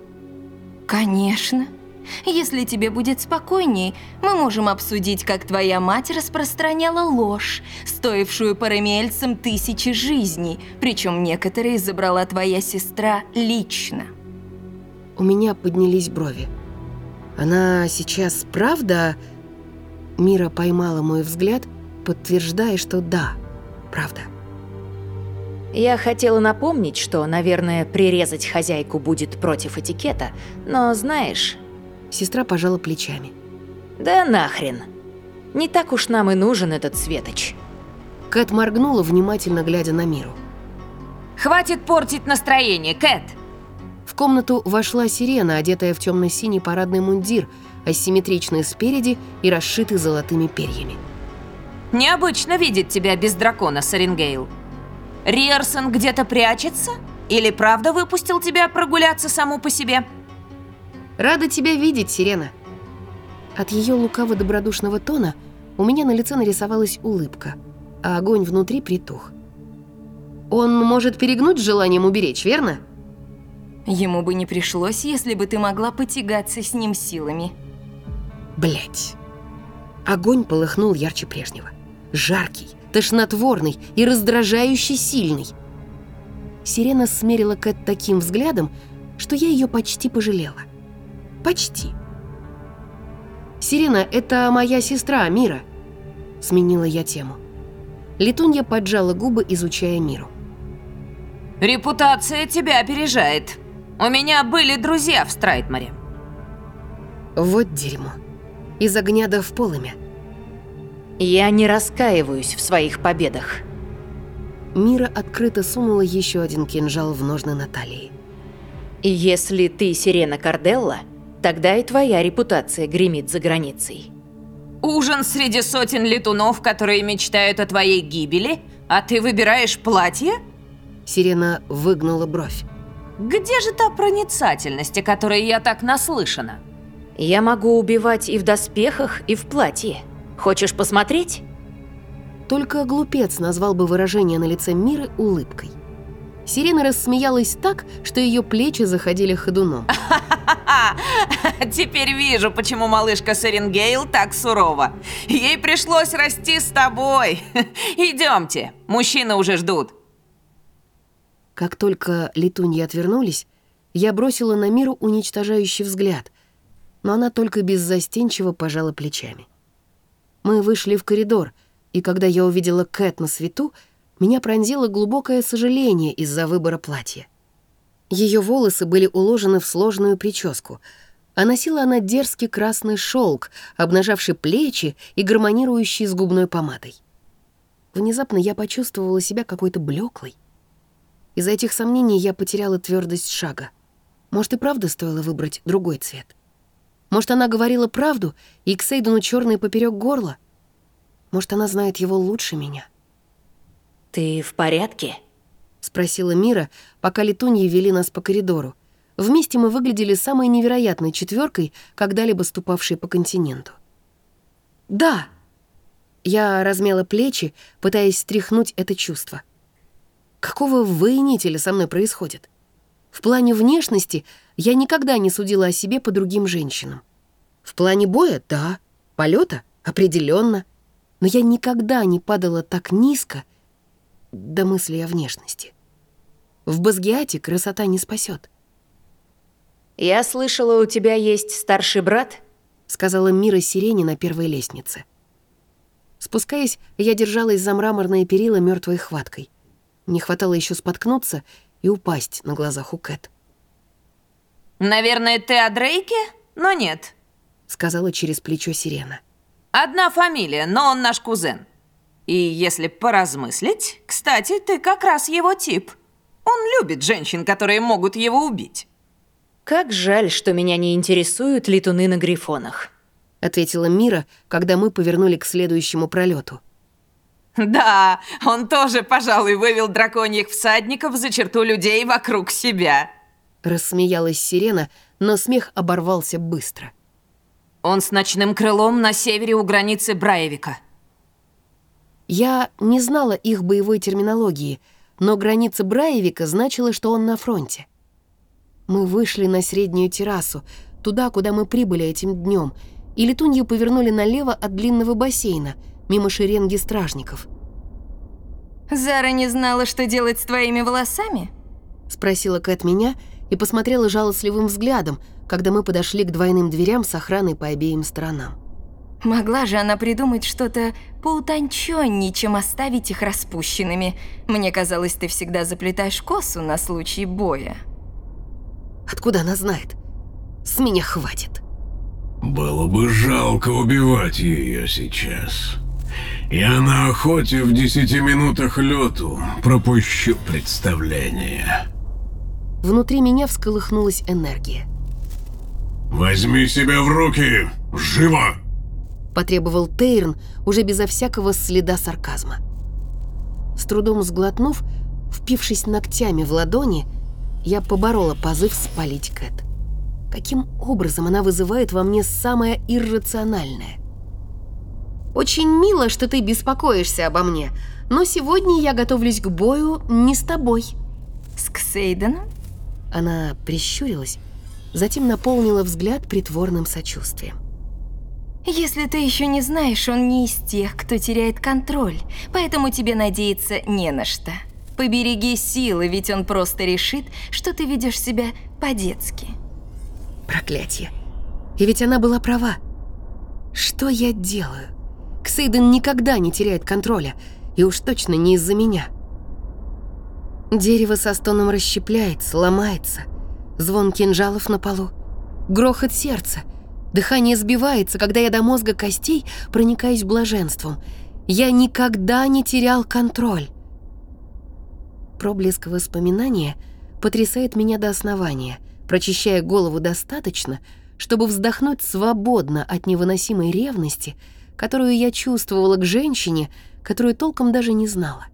Speaker 11: Конечно. Если тебе будет спокойней, мы можем обсудить, как твоя мать распространяла ложь, стоившую парамельцам тысячи жизней, причем некоторые забрала твоя сестра лично.
Speaker 1: У меня поднялись брови. Она сейчас правда... Мира поймала мой взгляд, подтверждая, что да, правда.
Speaker 8: Я хотела напомнить, что, наверное, прирезать хозяйку будет против этикета, но знаешь...
Speaker 1: Сестра пожала плечами.
Speaker 8: Да нахрен. Не так уж нам и нужен этот светоч.
Speaker 1: Кэт моргнула, внимательно глядя на Миру.
Speaker 13: Хватит портить настроение, Кэт!
Speaker 1: В комнату вошла сирена, одетая в темно-синий парадный мундир, асимметричный спереди и расшитый золотыми перьями.
Speaker 13: Необычно видеть тебя без дракона, Сарингейл. Риерсон где-то прячется? Или правда выпустил тебя прогуляться саму по себе?
Speaker 1: Рада тебя видеть, Сирена. От ее лукаво-добродушного тона у меня на лице нарисовалась улыбка, а огонь внутри притух. Он может перегнуть желанием уберечь, верно?
Speaker 11: Ему бы не пришлось, если бы ты могла потягаться с ним силами.
Speaker 1: Блять. Огонь полыхнул ярче прежнего. Жаркий, тошнотворный и раздражающе сильный. Сирена смерила Кэт таким взглядом, что я ее почти пожалела. Почти. «Сирена, это моя сестра, Мира», — сменила я тему. Летунья поджала губы, изучая Миру.
Speaker 13: «Репутация тебя опережает. У меня были друзья в Страйтморе».
Speaker 1: Вот дерьмо. Из огня да в полымя.
Speaker 8: Я не раскаиваюсь в своих победах.
Speaker 1: Мира открыто сунула еще один кинжал в ножны Натальи.
Speaker 8: И если ты Сирена Карделла, тогда и твоя репутация гремит за границей.
Speaker 13: Ужин среди сотен летунов, которые мечтают о твоей гибели, а ты выбираешь платье?
Speaker 1: Сирена выгнула бровь.
Speaker 13: Где же та проницательность, о которой я так наслышана?
Speaker 8: Я могу убивать и в доспехах, и в платье. Хочешь посмотреть?
Speaker 1: Только глупец назвал бы выражение на лице Миры улыбкой. Сирена рассмеялась так, что ее плечи заходили ходуном. [laughs]
Speaker 13: Теперь вижу, почему малышка Серенгейл так сурова. Ей пришлось расти с тобой. [laughs] Идемте, мужчины уже ждут.
Speaker 1: Как только летуньи отвернулись, я бросила на Миру уничтожающий взгляд, но она только беззастенчиво пожала плечами. Мы вышли в коридор, и когда я увидела Кэт на свету, меня пронзило глубокое сожаление из-за выбора платья. Ее волосы были уложены в сложную прическу, а носила она дерзкий красный шелк, обнажавший плечи и гармонирующий с губной помадой. Внезапно я почувствовала себя какой-то блеклой. Из-за этих сомнений я потеряла твердость шага. Может, и правда стоило выбрать другой цвет? Может, она говорила правду, и к Сейдену черный поперек горла? Может, она знает его лучше меня?»
Speaker 8: «Ты в порядке?»
Speaker 1: — спросила Мира, пока летуньи вели нас по коридору. Вместе мы выглядели самой невероятной четверкой, когда-либо ступавшей по континенту. «Да!» Я размяла плечи, пытаясь стряхнуть это чувство. Какого воинителя со мной происходит? В плане внешности я никогда не судила о себе по другим женщинам. В плане боя — да, полета — определенно, но я никогда не падала так низко, до мысли о внешности. В Базгиате красота не спасет.
Speaker 8: «Я слышала, у тебя есть старший брат?»
Speaker 1: сказала Мира Сирени на первой лестнице. Спускаясь, я держалась за мраморные перила мертвой хваткой. Не хватало еще споткнуться и упасть на глазах у Кэт.
Speaker 13: «Наверное, ты о Дрейке? Но нет», —
Speaker 1: сказала через плечо Сирена.
Speaker 13: «Одна фамилия, но он наш кузен. И если поразмыслить, кстати, ты как раз его тип. Он любит женщин, которые могут его убить».
Speaker 8: «Как жаль, что меня не интересуют летуны на грифонах», —
Speaker 1: ответила Мира, когда мы повернули к следующему пролету.
Speaker 13: «Да, он тоже, пожалуй, вывел драконьих всадников за черту людей вокруг себя».
Speaker 1: Рассмеялась Сирена, но смех оборвался быстро.
Speaker 13: «Он с ночным крылом на севере у границы Браевика»,
Speaker 1: я не знала их боевой терминологии, но граница Браевика значила, что он на фронте. Мы вышли на среднюю террасу, туда, куда мы прибыли этим днем, и летунью повернули налево от длинного бассейна, мимо шеренги стражников.
Speaker 11: «Зара не знала, что делать с твоими волосами?»
Speaker 1: Спросила Кэт меня и посмотрела жалостливым взглядом, когда мы подошли к двойным дверям с охраной по обеим сторонам.
Speaker 11: Могла же она придумать что-то поутончённее, чем оставить их распущенными. Мне казалось, ты всегда заплетаешь косу на случай боя.
Speaker 1: Откуда она знает? С меня хватит.
Speaker 9: Было бы жалко убивать ее сейчас. Я на охоте в десяти минутах лету пропущу представление.
Speaker 1: Внутри меня всколыхнулась энергия.
Speaker 9: Возьми себя в руки! Живо!
Speaker 1: потребовал Тейрн уже безо всякого следа сарказма. С трудом сглотнув, впившись ногтями в ладони, я поборола позыв спалить Кэт. Каким образом она вызывает во мне самое иррациональное? «Очень мило, что ты беспокоишься обо мне, но сегодня я готовлюсь к бою не с тобой».
Speaker 11: «С Ксейденом?»
Speaker 1: Она прищурилась, затем наполнила взгляд притворным сочувствием.
Speaker 11: Если ты еще не знаешь, он не из тех, кто теряет контроль, поэтому тебе надеяться не на что. Побереги силы, ведь он просто решит, что ты ведешь себя по-детски.
Speaker 1: Проклятие. И ведь она была права. Что я делаю? Ксейден никогда не теряет контроля, и уж точно не из-за меня. Дерево со стоном расщепляется, ломается. Звон кинжалов на полу. Грохот сердца — Дыхание сбивается, когда я до мозга костей проникаюсь блаженством. Я никогда не терял контроль. Проблеск воспоминания потрясает меня до основания, прочищая голову достаточно, чтобы вздохнуть свободно от невыносимой ревности, которую я чувствовала к женщине, которую толком даже не знала.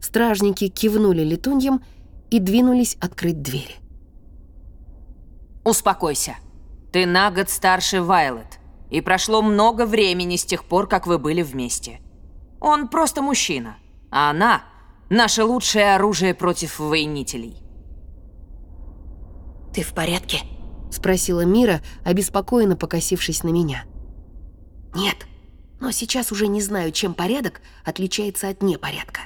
Speaker 1: Стражники кивнули летуньям и двинулись открыть двери.
Speaker 13: «Успокойся», ты на год старше Вайлет. И прошло много времени с тех пор, как вы были вместе. Он просто мужчина, а она – наше лучшее оружие против воинителей.
Speaker 1: «Ты в порядке?» – спросила Мира, обеспокоенно покосившись на меня. «Нет, но сейчас уже не знаю, чем порядок отличается от непорядка».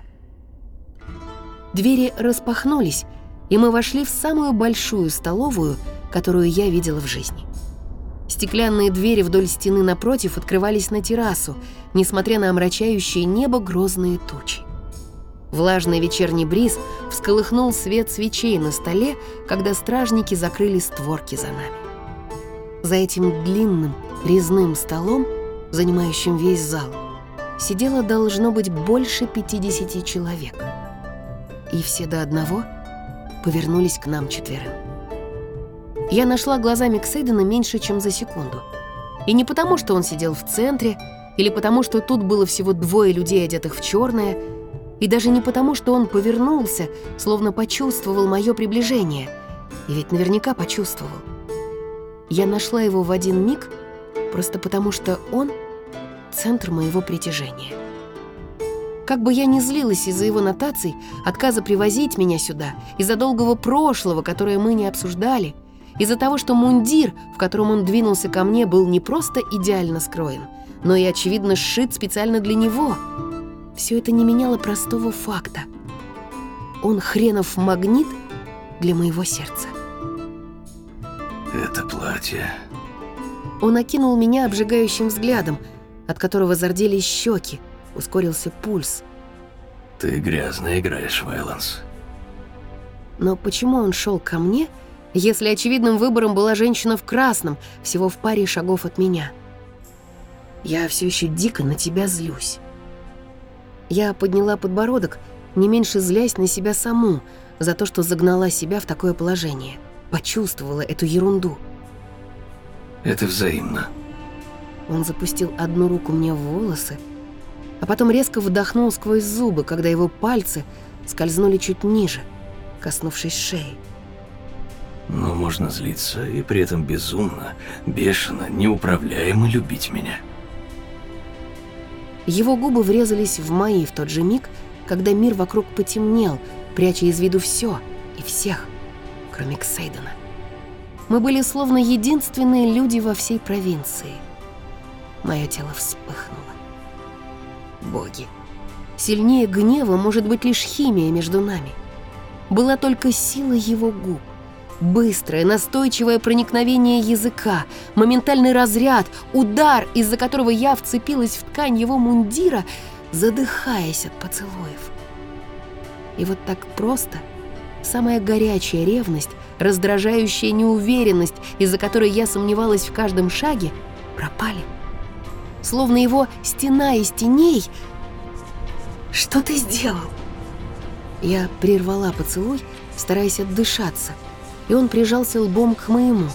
Speaker 1: Двери распахнулись, и мы вошли в самую большую столовую, которую я видела в жизни. Стеклянные двери вдоль стены напротив открывались на террасу, несмотря на омрачающее небо грозные тучи. Влажный вечерний бриз всколыхнул свет свечей на столе, когда стражники закрыли створки за нами. За этим длинным резным столом, занимающим весь зал, сидело должно быть больше 50 человек. И все до одного повернулись к нам четверым. Я нашла глазами Ксейдена меньше, чем за секунду. И не потому, что он сидел в центре, или потому, что тут было всего двое людей, одетых в черное, и даже не потому, что он повернулся, словно почувствовал мое приближение. И ведь наверняка почувствовал. Я нашла его в один миг, просто потому что он — центр моего притяжения. Как бы я ни злилась из-за его нотаций, отказа привозить меня сюда, из-за долгого прошлого, которое мы не обсуждали, из-за того, что мундир, в котором он двинулся ко мне, был не просто идеально скроен, но и, очевидно, сшит специально для него — все это не меняло простого факта. Он хренов магнит для моего сердца.
Speaker 3: Это платье.
Speaker 1: Он окинул меня обжигающим взглядом, от которого зарделись щеки, ускорился пульс.
Speaker 3: Ты грязно играешь, Вайланс.
Speaker 1: Но почему он шел ко мне, если очевидным выбором была женщина в красном, всего в паре шагов от меня? Я все еще дико на тебя злюсь. Я подняла подбородок, не меньше злясь на себя саму за то, что загнала себя в такое положение. Почувствовала эту ерунду.
Speaker 3: Это взаимно.
Speaker 1: Он запустил одну руку мне в волосы, а потом резко вдохнул сквозь зубы, когда его пальцы скользнули чуть ниже, коснувшись шеи.
Speaker 3: Но можно злиться и при этом безумно, бешено, неуправляемо любить меня.
Speaker 1: Его губы врезались в мои в тот же миг, когда мир вокруг потемнел, пряча из виду все и всех, кроме Ксейдена. Мы были словно единственные люди во всей провинции. Мое тело вспыхнуло. Боги. Сильнее гнева может быть лишь химия между нами. Была только сила его губ. Быстрое, настойчивое проникновение языка, моментальный разряд, удар, из-за которого я вцепилась в ткань его мундира, задыхаясь от поцелуев. И вот так просто самая горячая ревность, раздражающая неуверенность, из-за которой я сомневалась в каждом шаге, пропали. Словно его стена из теней... «Что ты сделал?» Я прервала поцелуй, стараясь отдышаться — и он прижался лбом к моему,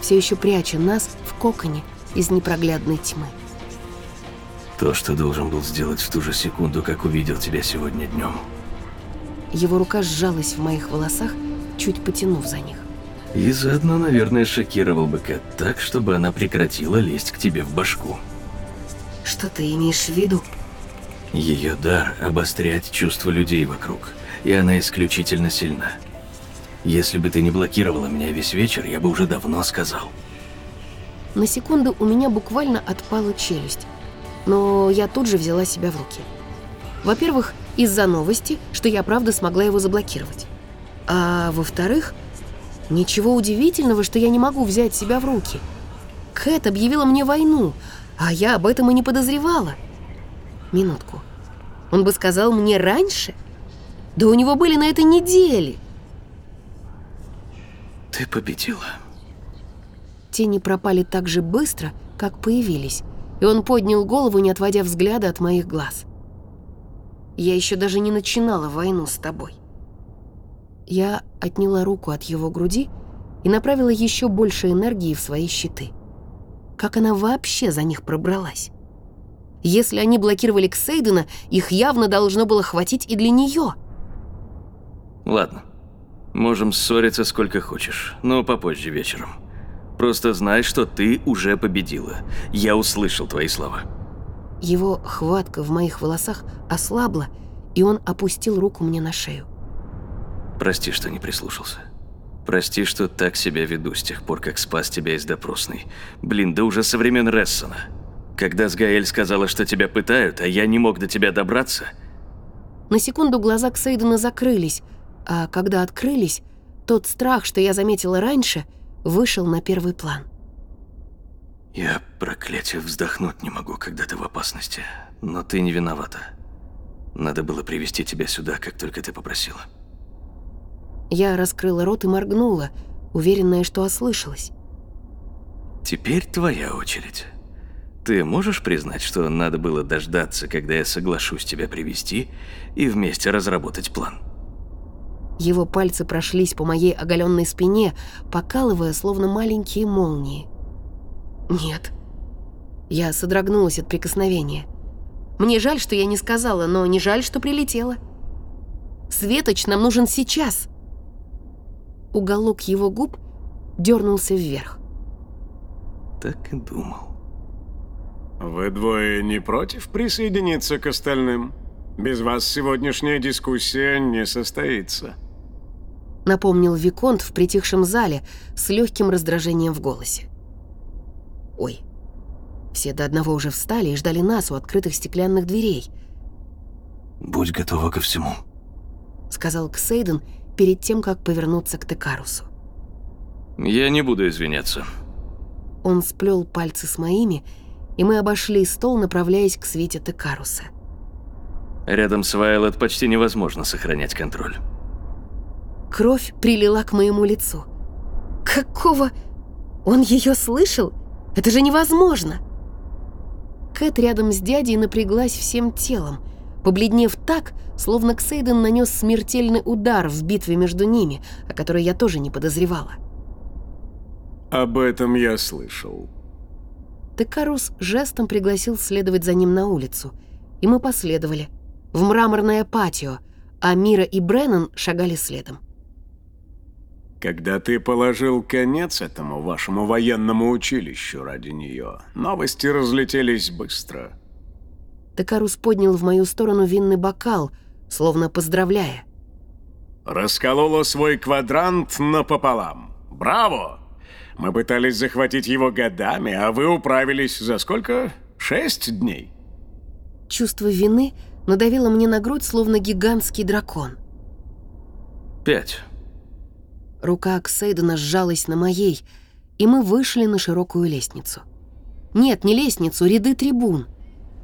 Speaker 1: все еще пряча нас в коконе из непроглядной тьмы.
Speaker 3: То, что должен был сделать в ту же секунду, как увидел тебя сегодня днем.
Speaker 1: Его рука сжалась в моих волосах, чуть потянув за них.
Speaker 3: И заодно, наверное, шокировал бы Кэт так, чтобы она прекратила лезть к тебе в башку.
Speaker 1: Что ты имеешь в виду?
Speaker 3: Ее дар – обострять чувства людей вокруг, и она исключительно сильна. Если бы ты не блокировала меня весь вечер, я бы уже давно сказал.
Speaker 1: На секунду у меня буквально отпала челюсть. Но я тут же взяла себя в руки. Во-первых, из-за новости, что я правда смогла его заблокировать. А во-вторых, ничего удивительного, что я не могу взять себя в руки. Кэт объявила мне войну, а я об этом и не подозревала. Минутку. Он бы сказал мне раньше? Да у него были на это недели.
Speaker 3: Ты победила.
Speaker 1: Тени пропали так же быстро, как появились, и он поднял голову, не отводя взгляда от моих глаз. Я еще даже не начинала войну с тобой. Я отняла руку от его груди и направила еще больше энергии в свои щиты. Как она вообще за них пробралась? Если они блокировали Ксейдена, их явно должно было хватить и для нее.
Speaker 3: Ладно. Можем ссориться сколько хочешь, но попозже вечером. Просто знай, что ты уже победила. Я услышал твои слова.
Speaker 1: Его хватка в моих волосах ослабла, и он опустил руку мне на шею.
Speaker 3: Прости, что не прислушался. Прости, что так себя веду с тех пор, как спас тебя из допросной. Блин, да уже со времен Рессона. Когда Сгаэль сказала, что тебя пытают, а я не мог до тебя добраться...
Speaker 1: На секунду глаза Ксейдена закрылись, а когда открылись, тот страх, что я заметила раньше, вышел на первый план.
Speaker 3: Я, проклятие, вздохнуть не могу, когда ты в опасности. Но ты не виновата. Надо было привести тебя сюда, как только ты попросила.
Speaker 1: Я раскрыла рот и моргнула, уверенная, что ослышалась.
Speaker 3: Теперь твоя очередь. Ты можешь признать, что надо было дождаться, когда я соглашусь тебя привести и вместе разработать план?
Speaker 1: Его пальцы прошлись по моей оголенной спине, покалывая, словно маленькие молнии. Нет. Я содрогнулась от прикосновения. Мне жаль, что я не сказала, но не жаль, что прилетела. Светоч нам нужен сейчас. Уголок его губ дернулся вверх.
Speaker 3: Так и думал.
Speaker 2: Вы двое не против присоединиться к остальным? Без вас сегодняшняя дискуссия не состоится.
Speaker 1: Напомнил Виконт в притихшем зале с легким раздражением в голосе. Ой, все до одного уже встали и ждали нас у открытых стеклянных дверей.
Speaker 3: «Будь готова ко всему», —
Speaker 1: сказал Ксейден перед тем, как повернуться к Текарусу.
Speaker 3: «Я не буду извиняться».
Speaker 1: Он сплел пальцы с моими, и мы обошли стол, направляясь к свете Текаруса.
Speaker 3: Рядом с Вайлот почти невозможно сохранять контроль.
Speaker 1: Кровь прилила к моему лицу. Какого... Он ее слышал? Это же невозможно! Кэт рядом с дядей напряглась всем телом, побледнев так, словно Ксейден нанес смертельный удар в битве между ними, о которой я тоже не подозревала.
Speaker 2: Об этом я слышал.
Speaker 1: Текарус жестом пригласил следовать за ним на улицу, и мы последовали, в мраморное патио, а Мира и Бреннан шагали следом.
Speaker 2: Когда ты положил конец этому вашему военному училищу ради нее, новости разлетелись быстро.
Speaker 1: Текарус поднял в мою сторону винный бокал, словно поздравляя.
Speaker 2: Расколола свой квадрант напополам. Браво! Мы пытались захватить его годами, а вы управились за сколько? Шесть дней?
Speaker 1: Чувство вины надавило мне на грудь, словно гигантский дракон.
Speaker 3: Пять.
Speaker 1: Рука Ксейдена сжалась на моей, и мы вышли на широкую лестницу. Нет, не лестницу, ряды трибун.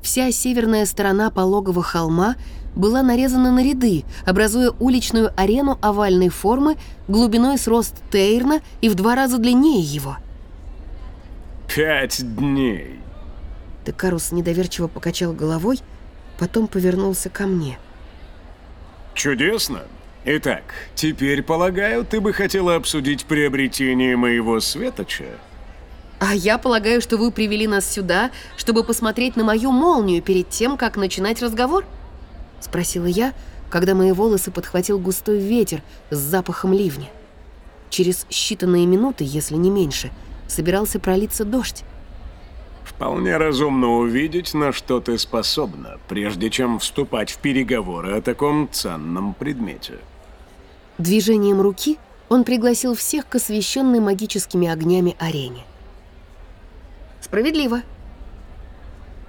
Speaker 1: Вся северная сторона пологого холма была нарезана на ряды, образуя уличную арену овальной формы глубиной с рост Тейрна и в два раза длиннее его.
Speaker 2: «Пять дней!»
Speaker 1: Текарус недоверчиво покачал головой, потом повернулся ко мне.
Speaker 2: «Чудесно! Итак, теперь, полагаю, ты бы хотела обсудить приобретение моего светоча?»
Speaker 1: А я полагаю, что вы привели нас сюда, чтобы посмотреть на мою молнию перед тем, как начинать разговор? Спросила я, когда мои волосы подхватил густой ветер с запахом ливня. Через считанные минуты, если не меньше, собирался пролиться дождь.
Speaker 2: Вполне разумно увидеть, на что ты способна, прежде чем вступать в переговоры о таком ценном предмете.
Speaker 1: Движением руки он пригласил всех к освещенной магическими огнями арене. Справедливо.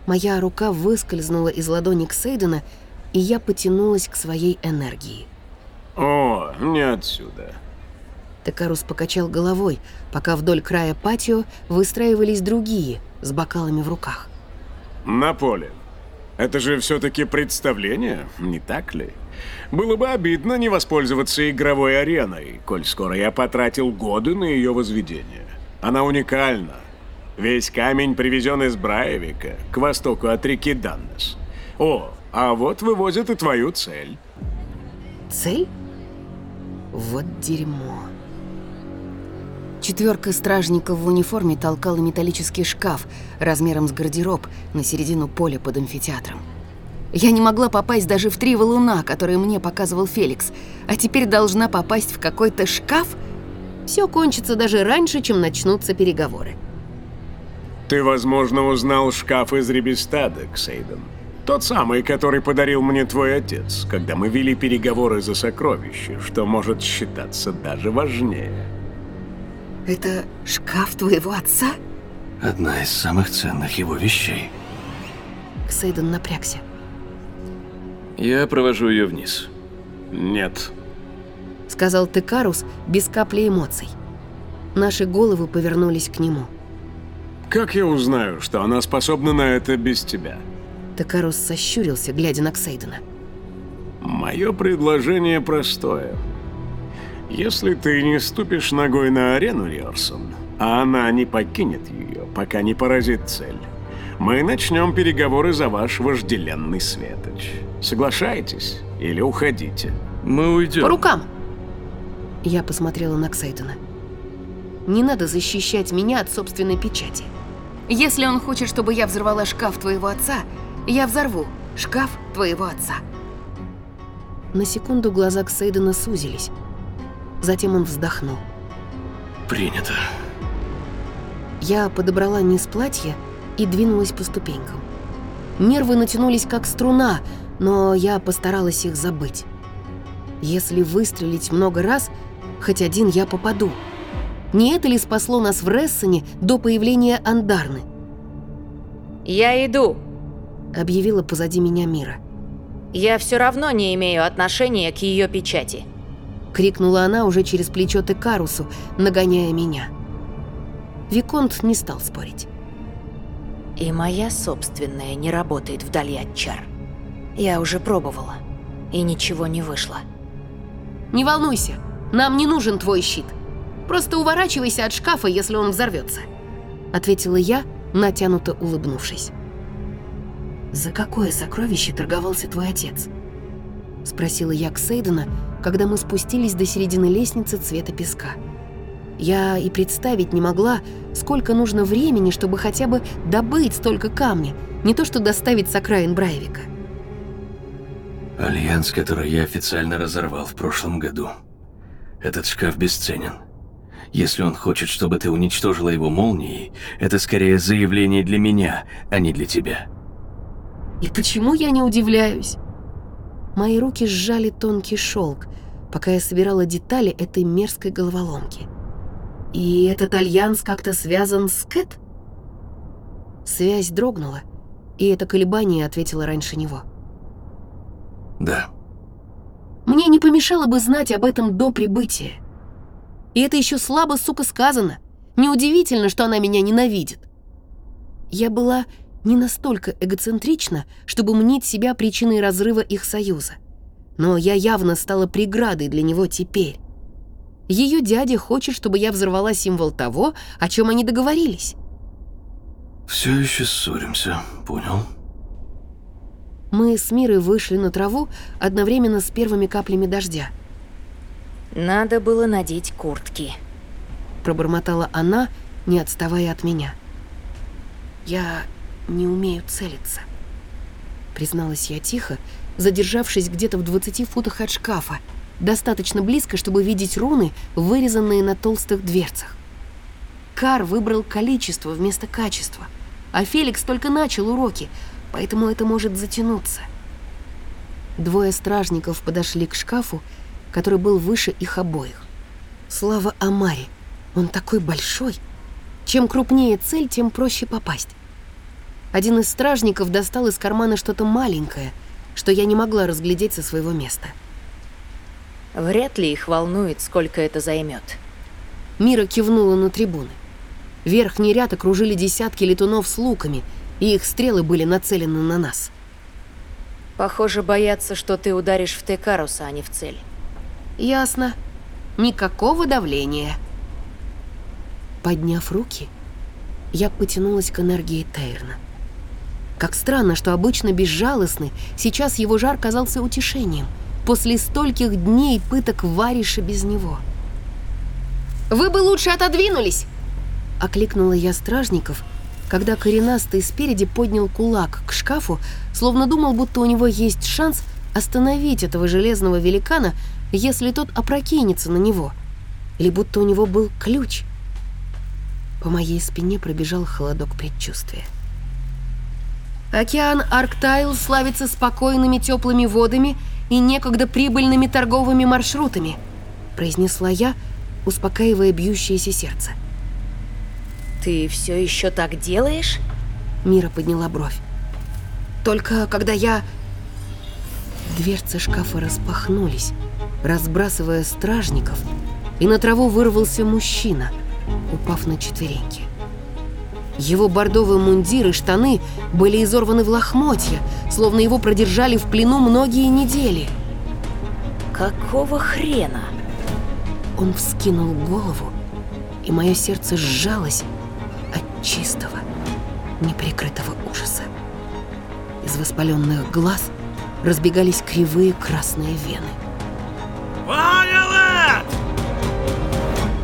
Speaker 1: Моя рука выскользнула из ладони Ксейдена, и я потянулась к своей энергии.
Speaker 2: О, не отсюда.
Speaker 1: Текарус покачал головой, пока вдоль края патио выстраивались другие с бокалами в руках.
Speaker 2: На поле. Это же все-таки представление, не так ли? Было бы обидно не воспользоваться игровой ареной, коль скоро я потратил годы на ее возведение. Она уникальна, Весь камень привезен из Браевика, к востоку от реки Даннес. О, а вот вывозят и твою цель.
Speaker 1: Цель? Вот дерьмо. Четверка стражников в униформе толкала металлический шкаф размером с гардероб на середину поля под амфитеатром. Я не могла попасть даже в три валуна, которые мне показывал Феликс, а теперь должна попасть в какой-то шкаф? все кончится даже раньше, чем начнутся переговоры.
Speaker 2: Ты, возможно, узнал шкаф из Ребестада, Ксейден. Тот самый, который подарил мне твой отец, когда мы вели переговоры за сокровища, что может считаться даже важнее.
Speaker 1: Это шкаф твоего отца?
Speaker 3: Одна из самых ценных его вещей.
Speaker 1: Ксейден напрягся.
Speaker 3: Я провожу ее вниз.
Speaker 2: Нет.
Speaker 1: Сказал Текарус без капли эмоций. Наши головы повернулись к нему.
Speaker 2: Как я узнаю, что она способна на это без тебя?
Speaker 1: Текарус сощурился, глядя на Ксейдена.
Speaker 2: Мое предложение простое. Если ты не ступишь ногой на арену, Риорсон, а она не покинет ее, пока не поразит цель, мы начнем переговоры за ваш вожделенный светоч. Соглашаетесь или уходите?
Speaker 3: Мы уйдем.
Speaker 1: По рукам! Я посмотрела на Ксейдена. Не надо защищать меня от собственной печати. Если он хочет, чтобы я взорвала шкаф твоего отца, я взорву шкаф твоего отца. На секунду глаза Ксейдена сузились. Затем он вздохнул.
Speaker 3: Принято.
Speaker 1: Я подобрала низ платья и двинулась по ступенькам. Нервы натянулись как струна, но я постаралась их забыть. Если выстрелить много раз, хоть один я попаду. Не это ли спасло нас в Рессоне до появления Андарны?
Speaker 8: «Я иду», —
Speaker 1: объявила позади меня Мира.
Speaker 8: «Я все равно не имею отношения к ее печати».
Speaker 1: Крикнула она уже через плечо Текарусу, нагоняя меня. Виконт не стал спорить.
Speaker 8: И моя собственная не работает вдали от чар. Я уже пробовала, и ничего не вышло.
Speaker 1: Не волнуйся, нам не нужен твой щит. Просто уворачивайся от шкафа, если он взорвется. Ответила я, натянуто улыбнувшись. «За какое сокровище торговался твой отец?» Спросила я Ксейдена, когда мы спустились до середины лестницы цвета песка. Я и представить не могла, сколько нужно времени, чтобы хотя бы добыть столько камня, не то что доставить с окраин Брайвика.
Speaker 3: Альянс, который я официально разорвал в прошлом году. Этот шкаф бесценен. Если он хочет, чтобы ты уничтожила его молнией, это скорее заявление для меня, а не для тебя.
Speaker 1: И почему я не удивляюсь? Мои руки сжали тонкий шелк, пока я собирала детали этой мерзкой головоломки. И этот альянс как-то связан с Кэт? Связь дрогнула, и это колебание ответило раньше него.
Speaker 3: Да.
Speaker 1: Мне не помешало бы знать об этом до прибытия. И это еще слабо, сука, сказано. Неудивительно, что она меня ненавидит. Я была не настолько эгоцентрична, чтобы мнить себя причиной разрыва их союза. Но я явно стала преградой для него теперь. Ее дядя хочет, чтобы я взорвала символ того, о чем они договорились.
Speaker 3: Все еще ссоримся, понял?
Speaker 1: Мы с Мирой вышли на траву одновременно с первыми каплями дождя.
Speaker 8: «Надо было надеть куртки», —
Speaker 1: пробормотала она, не отставая от меня. «Я не умею целиться», — призналась я тихо, задержавшись где-то в 20 футах от шкафа, достаточно близко, чтобы видеть руны, вырезанные на толстых дверцах. Кар выбрал количество вместо качества, а Феликс только начал уроки, поэтому это может затянуться. Двое стражников подошли к шкафу, который был выше их обоих. Слава Амаре, он такой большой. Чем крупнее цель, тем проще попасть. Один из стражников достал из кармана что-то маленькое, что я не могла разглядеть со своего места.
Speaker 8: Вряд ли их волнует, сколько это займет.
Speaker 1: Мира кивнула на трибуны. Верхний ряд окружили десятки летунов с луками, и их стрелы были нацелены на нас.
Speaker 8: Похоже, боятся, что ты ударишь в Текаруса, а не в цель.
Speaker 1: Ясно. Никакого давления. Подняв руки, я потянулась к энергии Тейрна. Как странно, что обычно безжалостный, сейчас его жар казался утешением после стольких дней пыток вариша без него. «Вы бы лучше отодвинулись!» Окликнула я стражников, когда коренастый спереди поднял кулак к шкафу, словно думал, будто у него есть шанс остановить этого железного великана, если тот опрокинется на него. или будто у него был ключ. По моей спине пробежал холодок предчувствия. Океан Арктайл славится спокойными теплыми водами и некогда прибыльными торговыми маршрутами, произнесла я, успокаивая бьющееся сердце.
Speaker 8: Ты все еще так делаешь?
Speaker 1: Мира подняла бровь. Только когда я... Дверцы шкафа распахнулись, разбрасывая стражников, и на траву вырвался мужчина, упав на четвереньки. Его бордовые мундир и штаны были изорваны в лохмотья, словно его продержали в плену многие недели.
Speaker 8: Какого хрена?
Speaker 1: Он вскинул голову, и мое сердце сжалось от чистого, неприкрытого ужаса. Из воспаленных глаз разбегались кривые красные вены.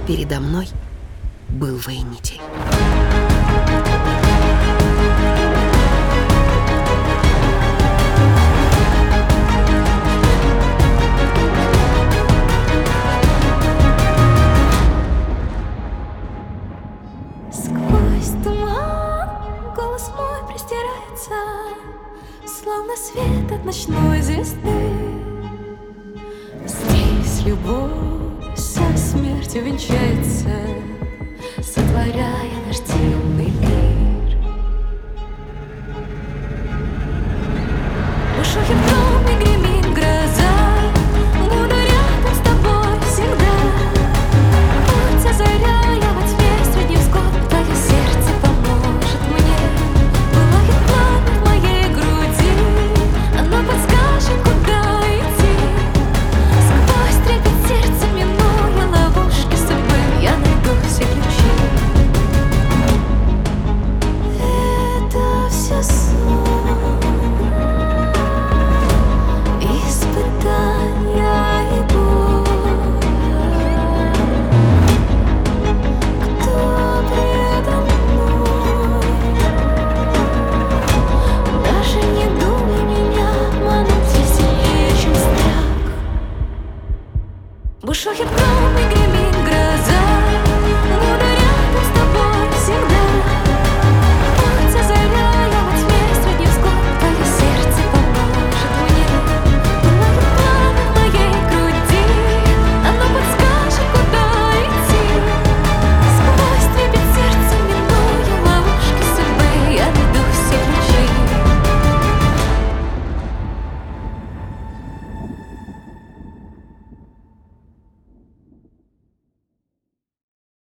Speaker 1: Передо мной был воинитель.
Speaker 14: Сквозь туман голос мой простирается, Словно свет от ночной звезды. Здесь любовь смертью венчается, Сотворяя наш день